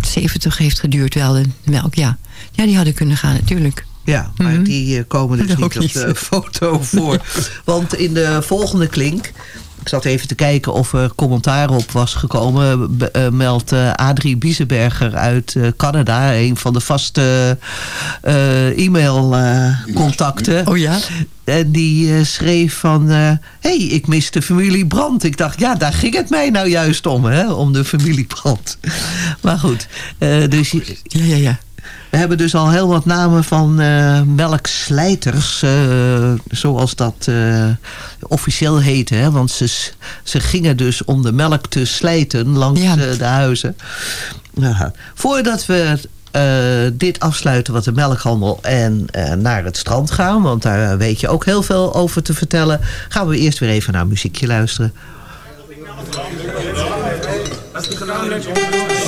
70 heeft geduurd wel, de melk, ja. Ja, die hadden kunnen gaan, natuurlijk. Ja, maar mm -hmm. die uh, komen dus niet op de foto voor. Want in de volgende klink... Ik zat even te kijken of er commentaar op was gekomen. Uh, meldt uh, Adrie Biesenberger uit uh, Canada. Een van de vaste e-mailcontacten. oh ja? En die schreef van... Hé, hey, ik mis de familie Brandt. Ik dacht, ja, daar ging het mij nou juist om. Hè? Om de familie Brandt. maar goed. dus, ja, ja, ja. We hebben dus al heel wat namen van uh, melkslijters, uh, zoals dat uh, officieel heette. Hè? Want ze, ze gingen dus om de melk te slijten langs ja. de huizen. Ja. Voordat we dit afsluiten wat de melkhandel en naar het strand gaan... want daar weet je ook heel veel over te vertellen... gaan we eerst weer even naar muziekje luisteren. precies zo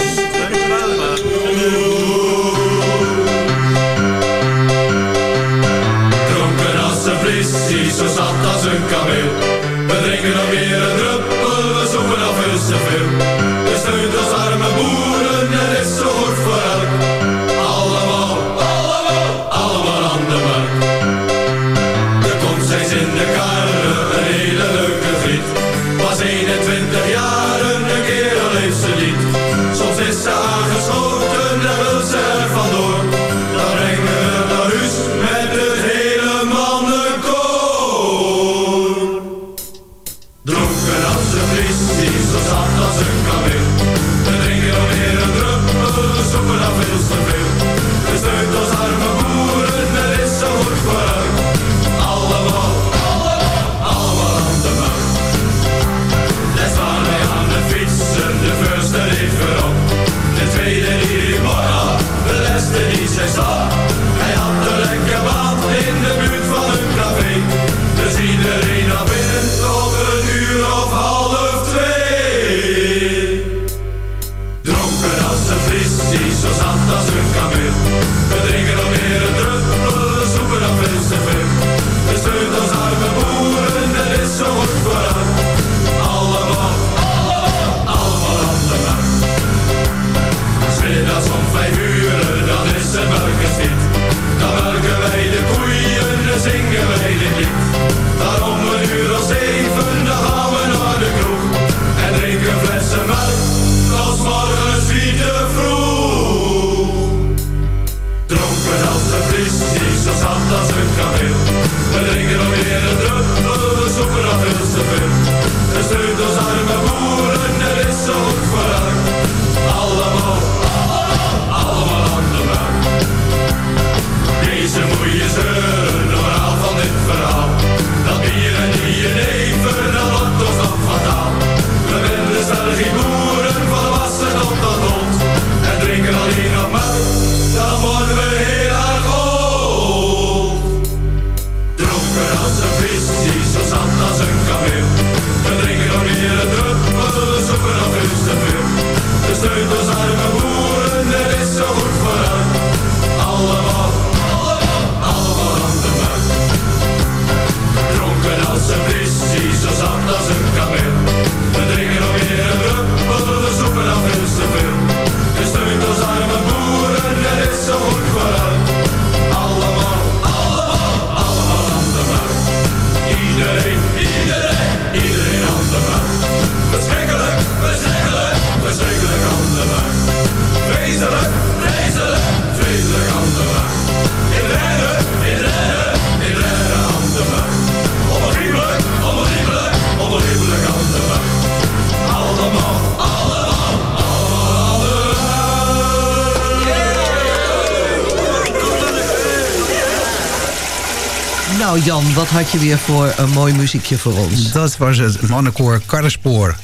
had je weer voor een mooi muziekje voor ons? Dat was het mannenkoor Karrespoor.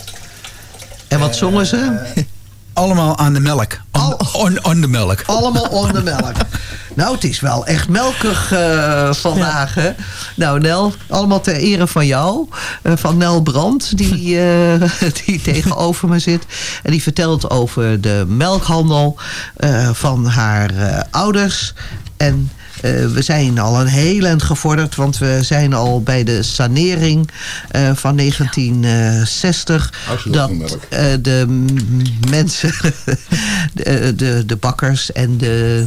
En wat zongen ze? Allemaal aan de melk. On, on, on de melk. Allemaal on de melk. Nou, het is wel echt melkig eh, vandaag. Hè? Nou, Nel, allemaal ter ere van jou. eh, van Nel Brandt, die, eh, die tegenover me zit. En die vertelt over de melkhandel eh, van haar eh, ouders. En eh, we zijn al een heel eind gevorderd, want we zijn al bij de sanering eh, van 1960. dat eh, de mensen, de, de, de bakkers en de...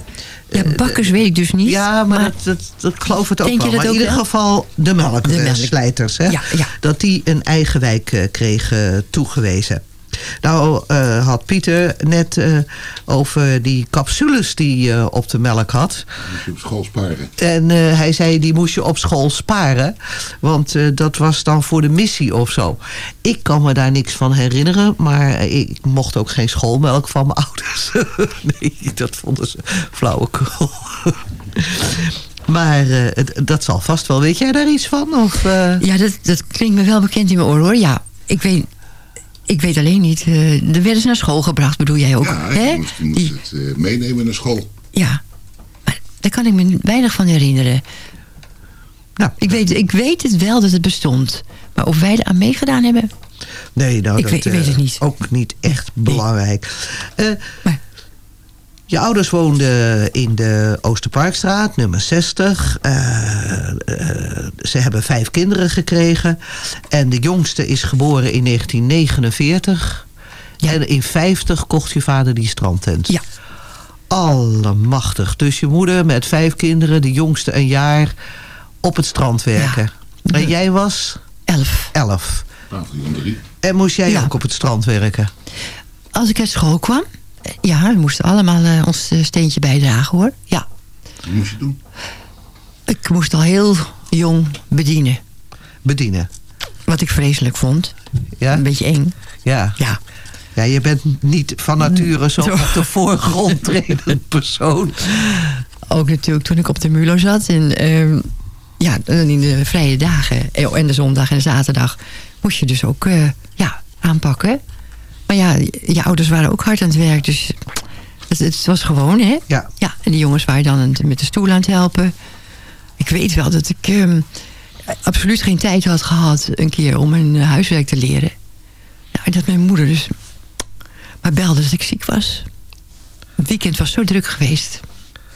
Ja, bakkers weet ik dus niet. Ja, maar, dat, dat, geloof het ook wel. Maar in ieder wel? geval de melkslijters. Ja, ja. Dat die een eigen wijk eh, kregen toegewezen. Nou eh, had Pieter net eh, over die capsules die je op de melk had. Moet je op school sparen. En eh, hij zei, die moest je op school sparen. Want eh, dat was dan voor de missie of zo. Ik kan me daar niks van herinneren. Maar ik mocht ook geen schoolmelk van mijn ouders. nee, dat vonden ze flauwekul. maar eh, dat zal vast wel. Weet jij daar iets van? Of, eh? Ja, dat, dat klinkt me wel bekend in mijn oor hoor. Ja, ik weet, ik weet alleen niet. eh er werden ze naar school gebracht, bedoel jij ook? Ja, hè? je moest, je moest het eh, meenemen naar school. Ja, maar daar kan ik me weinig van herinneren. Nou, ik, weet, ik weet het wel dat het bestond. Maar of wij er aan meegedaan hebben... Nee, nou, Ik dat, weet- ik weet eh, het niet. Ook niet echt belangrijk. Eh, Maar- je ouders woonden in de Oosterparkstraat, nummer 60. Eh, eh, ze hebben vijf kinderen gekregen. En de jongste is geboren in 1949. En in 50 kocht je vader die strandtent. Ja. Allemachtig. Dus je moeder met vijf kinderen, de jongste een jaar, op het strand werken. En jij was Elf. elf. Paviljoen 3. En moest jij Ja. ook op het strand werken? Als ik uit school kwam... Ja, we moesten allemaal eh, ons eh, steentje bijdragen hoor. Ja, Wat moest je doen? ik moest al heel jong bedienen. Bedienen. Wat ik vreselijk vond. Ja? Een beetje eng. Ja. Ja, ja, je bent niet van nature zo Zo. op de voorgrond tredend persoon. ook natuurlijk toen ik op de Mulo zat. En ehm, ja, in de vrije dagen eh, en de zondag en de zaterdag moest je dus ook eh, ja, aanpakken. Maar ja, je ouders waren ook hard aan het werk, dus het, het was gewoon, hè? Ja. Ja, en die jongens waren dan met de stoel aan het helpen. Ik weet wel dat ik ehm, absoluut geen tijd had gehad een keer om mijn eh, huiswerk te leren. Nou, en dat mijn moeder dus maar belde dat ik ziek was. Het weekend was zo druk geweest.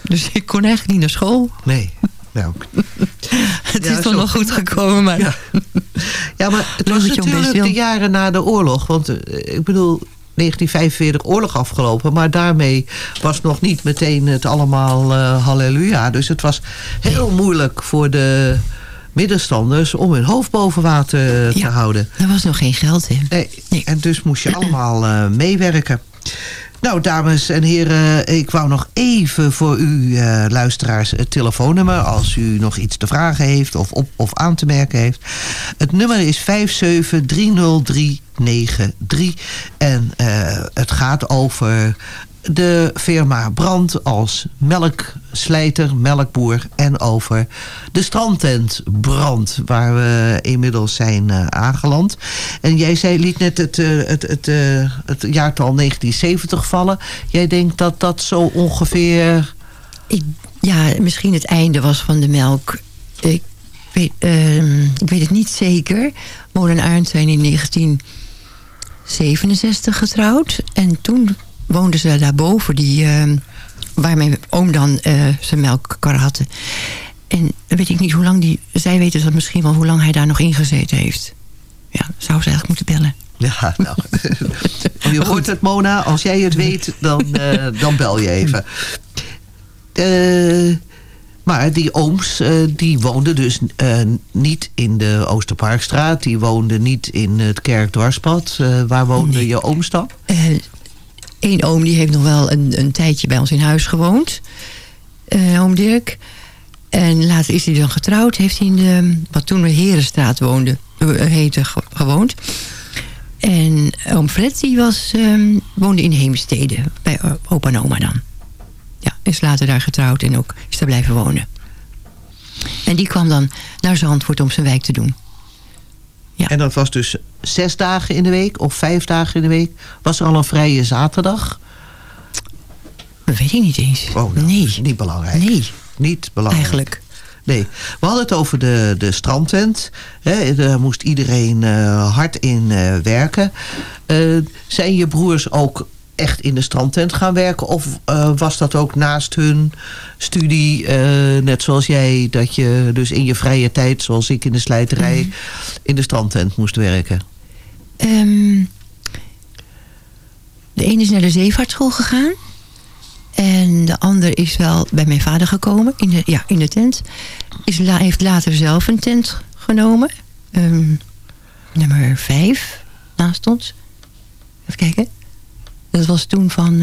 Dus ik kon eigenlijk niet naar school. Nee. Nou, Het Ja, is toch nog goed gekomen, maar... Ja. ja, maar het was natuurlijk de jaren na de oorlog. Want eh, ik bedoel, 1945 oorlog afgelopen. Maar daarmee was nog niet meteen het allemaal eh, halleluja. Dus het was heel moeilijk voor de middenstanders om hun hoofd boven water te Ja. houden. Er was nog geen geld in. Nee. Nee. En dus moest je allemaal eh, meewerken. Nou, dames en heren, ik wou nog even voor u eh, luisteraars het telefoonnummer... als u nog iets te vragen heeft of, op, of aan te merken heeft. Het nummer is 5730393 en eh, het gaat over de firma Brand als melkslijter, melkboer... en over de strandtent Brand, waar we inmiddels zijn eh, aangeland. En jij zei, liet net het, eh, het, het, eh, het jaartal 1970 vallen. Jij denkt dat dat zo ongeveer... Ja, misschien het einde was van de melk. Ik weet, ehm, ik weet het niet zeker. Molen en Arend zijn in 1967 getrouwd. En toen woonden ze daarboven, die, ehm, waar mijn oom dan eh, zijn melkkar had. En weet ik niet hoe lang die... Zij weten dat misschien wel hoe lang hij daar nog ingezeten heeft. Ja, zou ze eigenlijk moeten bellen. Ja, nou. je hoort het, Mona. Als jij het weet, dan, eh, dan bel je even. Eh, maar die ooms, die woonden dus niet in de Oosterparkstraat. Die woonden niet in het Kerkdwarspad. Waar woonde je ooms dan? Eén oom die heeft nog wel een, een tijdje bij ons in huis gewoond. Eh, oom Dirk. En later is hij dan getrouwd. Heeft hij in de, wat toen de Herenstraat woonde, eh, heette, ge- gewoond. En oom Fred die was, ehm, woonde in Heemstede. Bij eh, opa en oma dan. Ja, is later daar getrouwd en ook is daar blijven wonen. En die kwam dan naar Zandvoort om zijn wijk te doen. En dat was dus zes dagen in de week of vijf dagen in de week. Was er al een vrije zaterdag? Dat weet ik niet eens. Oh, nou, nee. niet belangrijk. Nee. Niet belangrijk. Eigenlijk. Nee. We hadden het over de, de strandtent. Hè, daar moest iedereen eh, hard in eh, werken. Eh, zijn je broers ook echt in de strandtent gaan werken? Of eh, was dat ook naast hun studie, eh, net zoals jij... dat je dus in je vrije tijd, zoals ik in de slijterij... Mhm. in de strandtent moest werken? Ehm, de ene is naar de zeevaartschool gegaan. En de ander is wel bij mijn vader gekomen. In de, ja, in de tent. Is la, heeft later zelf een tent genomen. Ehm, nummer vijf naast ons. Even kijken. Dat was toen van...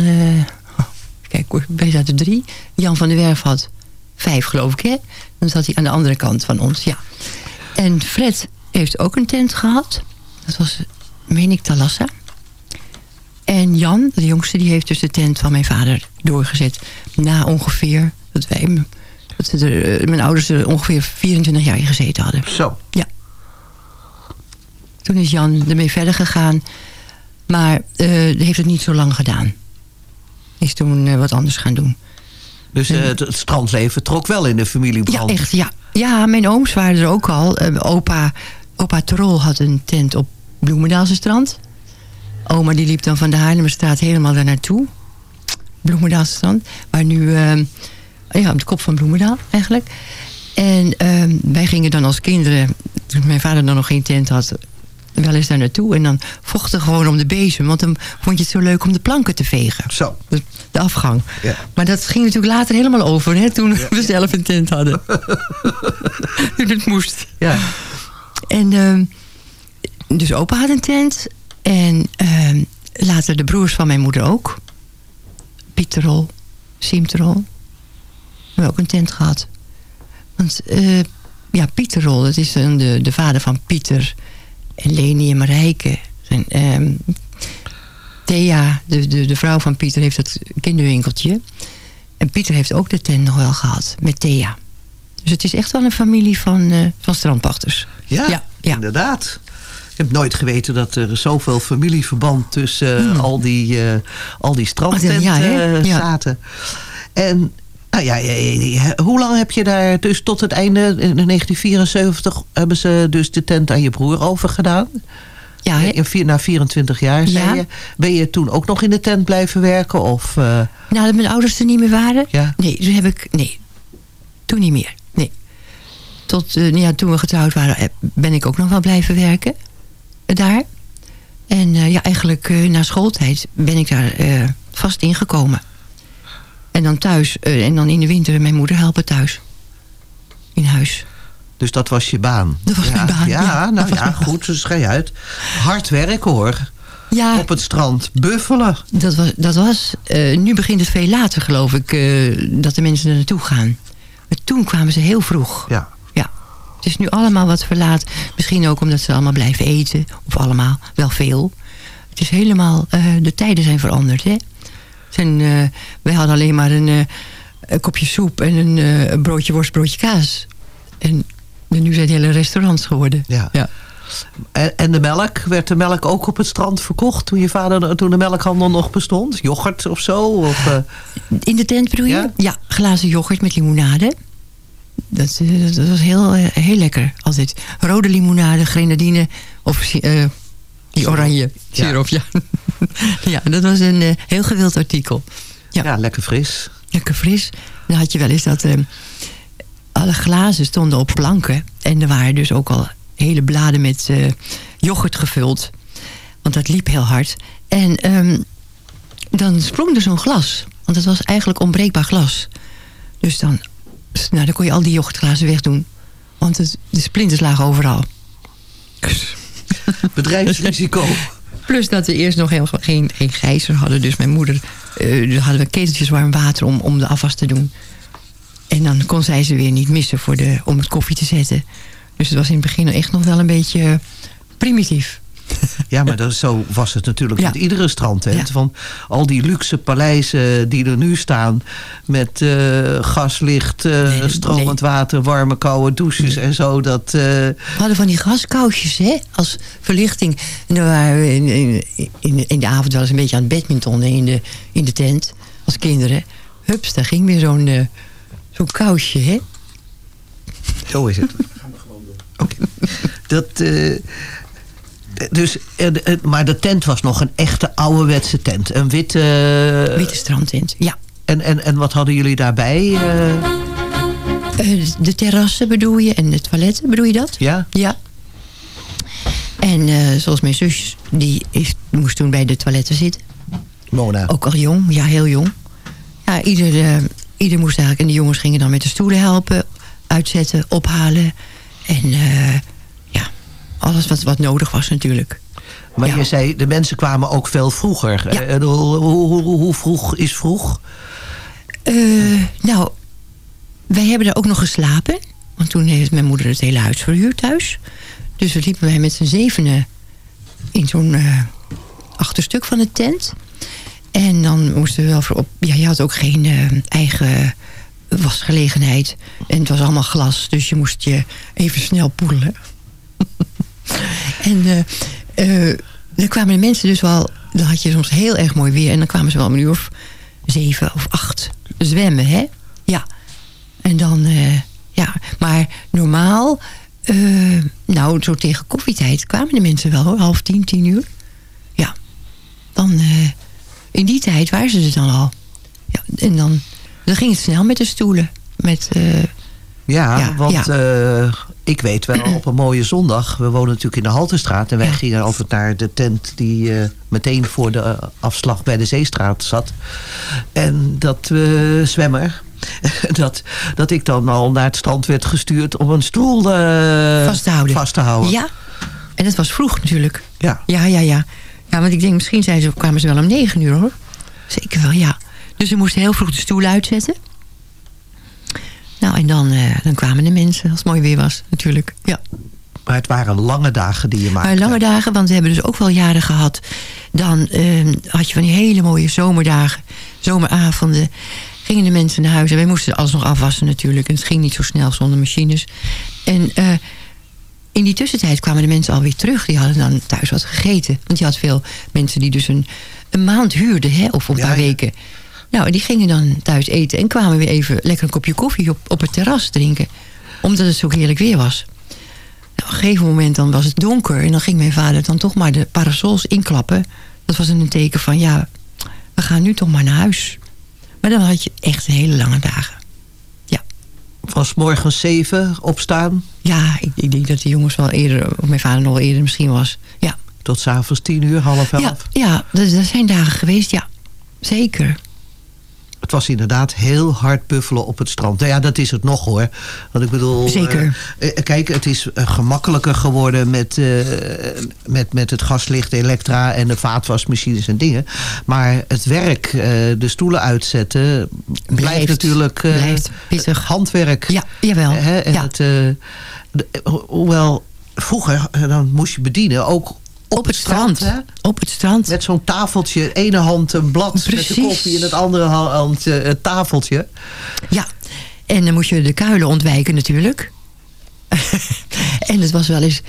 oh, kijk wij zaten drie. Jan van der Werf had vijf geloof ik hè. Dan zat hij aan de andere kant van ons, ja. En Fred heeft ook een tent gehad. Dat was, meen ik, Talassa. En Jan, de jongste, die heeft dus de tent van mijn vader doorgezet. Na ongeveer, dat wij, dat ze er, eh, mijn ouders er ongeveer 24 jaar in gezeten hadden. Zo. Ja. Toen is Jan ermee verder gegaan. Maar eh heeft het niet zo lang gedaan. Is toen eh, wat anders gaan doen. Dus eh, het, het strandleven trok wel in de familiebrand. Ja, echt, ja. Ja, mijn ooms waren er ook al. Opa, opa Trol had een tent op Bloemendaalse strand. Oma die liep dan van de Haarlemmerstraat helemaal daar naartoe. Bloemendaalse strand. Waar nu, ja, op de kop van Bloemendaal eigenlijk. En eh, wij gingen dan als kinderen, toen mijn vader dan nog geen tent had, wel eens daar naartoe. En dan vochten gewoon om de bezem. Want dan vond je het zo leuk om de planken te vegen. Zo. De, de afgang. Ja. Maar dat ging natuurlijk later helemaal over. Hè, toen we zelf een tent hadden. toen het moest. Ja. En ehm, dus opa had een tent. En ehm, later de broers van mijn moeder ook. Pieterol, Simterol. We hebben ook een tent gehad. Want eh, ja, Pieterol, dat is dan de, de vader van Pieter Leni en Marijke. En, ehm, Thea, de, de, de vrouw van Pieter, heeft het kinderwinkeltje. En Pieter heeft ook de tent nog wel gehad met Thea. Dus het is echt wel een familie van, eh, van strandpachters. Ja, Ja, ja. inderdaad. Ik heb nooit geweten dat er zoveel familieverband tussen eh, al die, eh al die strandtenten Oh, Ja. zaten. En nou ja, hoe lang heb je daar dus tot het einde, in 1974 hebben ze dus de tent aan je broer overgedaan? Ja? In vier, na 24 jaar, zei Ja. je. Ben je toen ook nog in de tent blijven werken? Of, eh, Nou, dat mijn ouders er niet meer waren? Ja. Nee, toen heb ik... Nee, toen niet meer. Nee. Tot, eh, ja, toen we getrouwd waren, eh, ben ik ook nog wel blijven werken. eh, daar. En eh, ja, eigenlijk eh, na schooltijd ben ik daar eh, vast ingekomen. En dan thuis, eh, en dan in de winter mijn moeder helpen thuis. In huis. dus dat was je baan? Dat was ja, mijn baan, Ja, nou ja, goed, dus ga je uit. Hard werken hoor. Ja, Op het strand. Buffelen. dat was... Dat was eh, nu begint het veel later, geloof ik, eh, dat de mensen er naartoe gaan. Maar toen kwamen ze heel vroeg. Ja. Ja. Het is nu allemaal wat verlaat. Misschien ook omdat ze allemaal blijven eten. Of allemaal, wel veel. Het is helemaal... de tijden zijn veranderd, hè. Zijn, eh, wij hadden alleen maar een, eh, een kopje soep en een eh, broodje worst, broodje kaas. En nu zijn het hele restaurants geworden. Ja. Ja. En, en de melk? Werd de melk ook op het strand verkocht toen je vader, toen de melkhandel nog bestond? Yoghurt of zo? Of, In de tent bedoel je? Ja? Ja, glazen yoghurt met limonade. Dat, dat was heel, heel lekker. Altijd rode limonade, grenadine of die oranje siroop. Ja. ja, dat was een eh, heel gewild artikel. Ja. ja, lekker fris. Lekker fris. Dan had je wel eens dat eh, alle glazen stonden op planken. En er waren dus ook al hele bladen met eh, yoghurt gevuld. Want dat liep heel hard. En ehm, dan sprong er zo'n glas. Want het was eigenlijk onbreekbaar glas. Dus dan, nou, dan kon je al die yoghurtglazen wegdoen. Want het, de splinters lagen overal. Bedrijfsrisico. Plus dat we eerst nog helemaal geen, geen gijzer hadden. Dus mijn moeder, dus hadden we keteltjes warm water om, om de afwas te doen. En dan kon zij ze weer niet missen voor de, om het koffie te zetten. Dus het was in het begin echt nog wel een beetje eh, primitief. Ja, maar dat, zo was het natuurlijk met iedere strandtent. Van al die luxe paleizen die er nu staan... met eh, gaslicht, eh, stromend water, warme koude douches en zo. Dat, eh, We hadden van die gaskousjes hè, als verlichting. En dan waren we in, in, in, in de avond wel eens een beetje aan het badmintonnen in de, in de tent. Als kinderen. Hups, daar ging weer zo'n zo'n kousje, hè? Zo is het. Oké. Dat, eh, dus, eh, eh, maar de tent was nog een echte ouderwetse tent. Een witte... Witte strandtent, ja. En, en, en wat hadden jullie daarbij? eh? Eh, de terrassen bedoel je en de toiletten, bedoel je dat? Ja. Ja. En eh, zoals mijn zus, die is, moest toen bij de toiletten zitten. Mona. Ook al jong, ja, heel jong. Ja, ieder, eh, ieder moest eigenlijk... En de jongens gingen dan met de stoelen helpen, uitzetten, ophalen. En eh, alles wat, wat nodig was natuurlijk. Maar je zei, de mensen kwamen ook veel vroeger. Eh, hoe, hoe, hoe, hoe vroeg is vroeg? Eh, nou, wij hebben er ook nog geslapen. Want toen heeft mijn moeder het hele huis verhuurd thuis. Dus we liepen wij met z'n zevenen in zo'n eh, achterstuk van de tent. En dan moesten we wel voor op... Ja, je had ook geen eigen wasgelegenheid. En het was allemaal glas, dus je moest je even snel poelen. En eh, dan kwamen de mensen dus wel... Dan had je soms heel erg mooi weer. En dan kwamen ze wel om een uur of zeven of acht zwemmen, hè? Ja. En dan, eh, ja. Maar normaal, nou, zo tegen koffietijd kwamen de mensen wel, hoor. Half tien, tien uur. Ja. Dan, in die tijd waren ze er dan al. Ja, en dan, dan ging het snel met de stoelen. Met, Ja, Ja, want ja. eh, ik weet wel, op een mooie zondag... we wonen natuurlijk in de Haltestraat... en wij gingen altijd naar de tent die eh, meteen voor de eh, afslag bij de Zeestraat zat. En dat eh, zwemmer... Dat, dat ik dan al naar het strand werd gestuurd om een stoel vast te houden. vast te houden. Ja. En het was vroeg natuurlijk. Ja. Ja, ja, ja. Ja, want ik denk, misschien zijn ze, kwamen ze wel om negen uur, hoor. Zeker wel, ja. Dus we moesten heel vroeg de stoel uitzetten. Nou, en dan, eh, dan kwamen de mensen, als het mooi weer was, natuurlijk. Ja. Maar het waren lange dagen die je maakte. Maar lange dagen, want we hebben dus ook wel jaren gehad. Dan eh, had je van die hele mooie zomerdagen, zomeravonden. Gingen de mensen naar huis en wij moesten alles nog afwassen natuurlijk. En het ging niet zo snel zonder machines. En eh, in die tussentijd kwamen de mensen alweer terug. Die hadden dan thuis wat gegeten. Want je had veel mensen die dus een, een maand huurden, hè, of een paar weken. Nou, en die gingen dan thuis eten en kwamen weer even lekker een kopje koffie op, op het terras drinken. Omdat het zo heerlijk weer was. Nou, op een gegeven moment dan was het donker. En dan ging mijn vader dan toch maar de parasols inklappen. Dat was een teken van, ja, we gaan nu toch maar naar huis. Maar dan had je echt hele lange dagen. Van 's morgens zeven opstaan Ja, ik, ik denk dat de jongens wel eerder, of mijn vader nog wel eerder misschien was. Ja, tot 's avonds tien uur, half elf. ja, ja dat, dat zijn dagen geweest, ja. Zeker. Het was inderdaad heel hard buffelen op het strand. Nou ja, dat is het nog hoor. Want ik bedoel... Zeker. eh, eh, kijk, het is eh, gemakkelijker geworden met, met, met het gaslicht, elektra en de vaatwasmachines en dingen. Maar het werk, de stoelen uitzetten, blijft, Blijft, natuurlijk blijft pittig. handwerk. Ja, jawel. Hè, en Ja. het, de- hoewel vroeger, dan moest je bedienen ook op, het strand. hè? Op het strand. Met zo'n tafeltje, ene hand een blad met de koffie... en het andere hand eh, het tafeltje. Ja, en dan moest je de kuilen ontwijken natuurlijk. en het was wel eens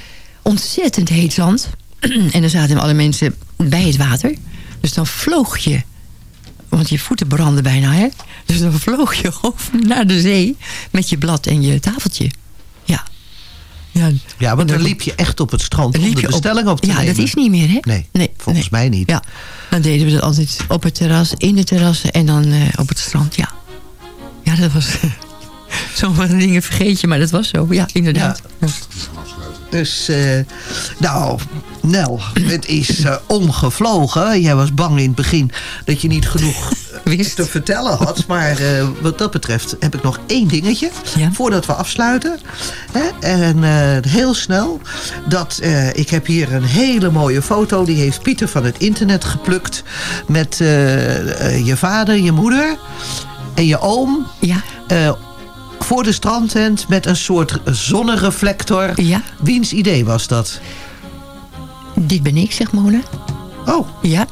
ontzettend heet zand. en dan zaten alle mensen bij het water. Dus dan vloog je, want je voeten brandden bijna, hè? Dus dan vloog je over naar de zee met je blad en je tafeltje. Ja. Ja, want dan liep je echt op het strand om liep de je bestelling op te ja, nemen. dat is niet meer, hè? Nee, Nee, volgens mij niet. Ja, dan deden we dat altijd op het terras, in de terrassen en dan eh, op het strand, ja. Ja, dat was... Sommige dingen vergeet je, maar dat was zo. Ja, inderdaad. Ja. Dus, eh, nou, Nel, het is eh, omgevlogen. Jij was bang in het begin dat je niet genoeg eh, te vertellen had. Maar wat dat betreft heb ik nog één dingetje. Voordat we afsluiten. Hè? En heel snel. Dat, ik heb hier een hele mooie foto. Die heeft Pieter van het internet geplukt. Met je vader, je moeder en je oom. Ja. Voor de strandtent met een soort zonnereflector. Ja. Wiens idee was dat? dit ben ik, zegt Mona. Oh. Ja.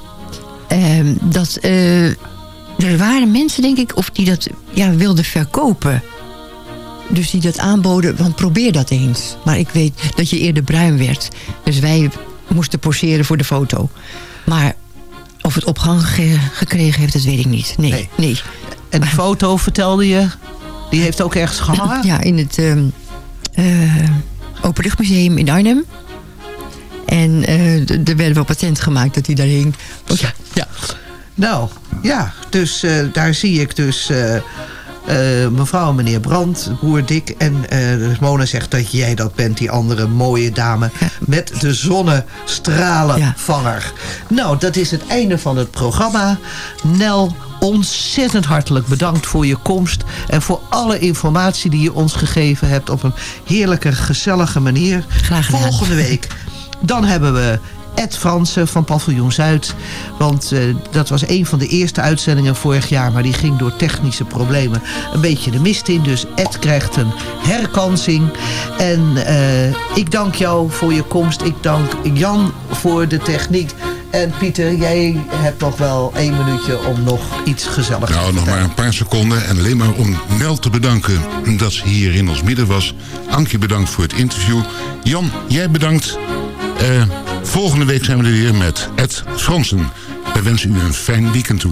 Ehm, dat, eh, er waren mensen, denk ik, of die dat ja, wilden verkopen. Dus die dat aanboden, want probeer dat eens. Maar ik weet dat je eerder bruin werd. Dus wij moesten poseren voor de foto. Maar of het opgang ge- gekregen heeft, dat weet ik niet. Nee, nee. En de foto vertelde je, die heeft ook ergens gehangen? Ja, in het ehm eh, Openluchtmuseum in Arnhem. En eh, er werden wel patent gemaakt dat hij daar hing. Ja, ja. Nou, ja, dus eh, daar zie ik dus mevrouw en meneer Brandt, boer Dick. En dus Mona zegt dat jij dat bent, die andere mooie dame met de zonnestralenvanger. Nou, dat is het einde van het programma. Nel, ontzettend hartelijk bedankt voor je komst... en voor alle informatie die je ons gegeven hebt... op een heerlijke, gezellige manier. Graag gedaan. Volgende week, dan hebben we... Ed Fransen van Paviljoen Zuid. Want eh, dat was een van de eerste uitzendingen vorig jaar... maar die ging door technische problemen een beetje de mist in. Dus Ed krijgt een herkansing. En eh, ik dank jou voor je komst. Ik dank Jan voor de techniek. En Pieter, jij hebt nog wel één minuutje om nog iets gezelligs te Nou, nog maar een paar seconden. En alleen maar om Nel te bedanken dat ze hier in ons midden was. Ankie bedankt voor het interview. Jan, jij bedankt. Eh, volgende week zijn we er weer met Ed Fransen. Wij wensen u een fijn weekend toe.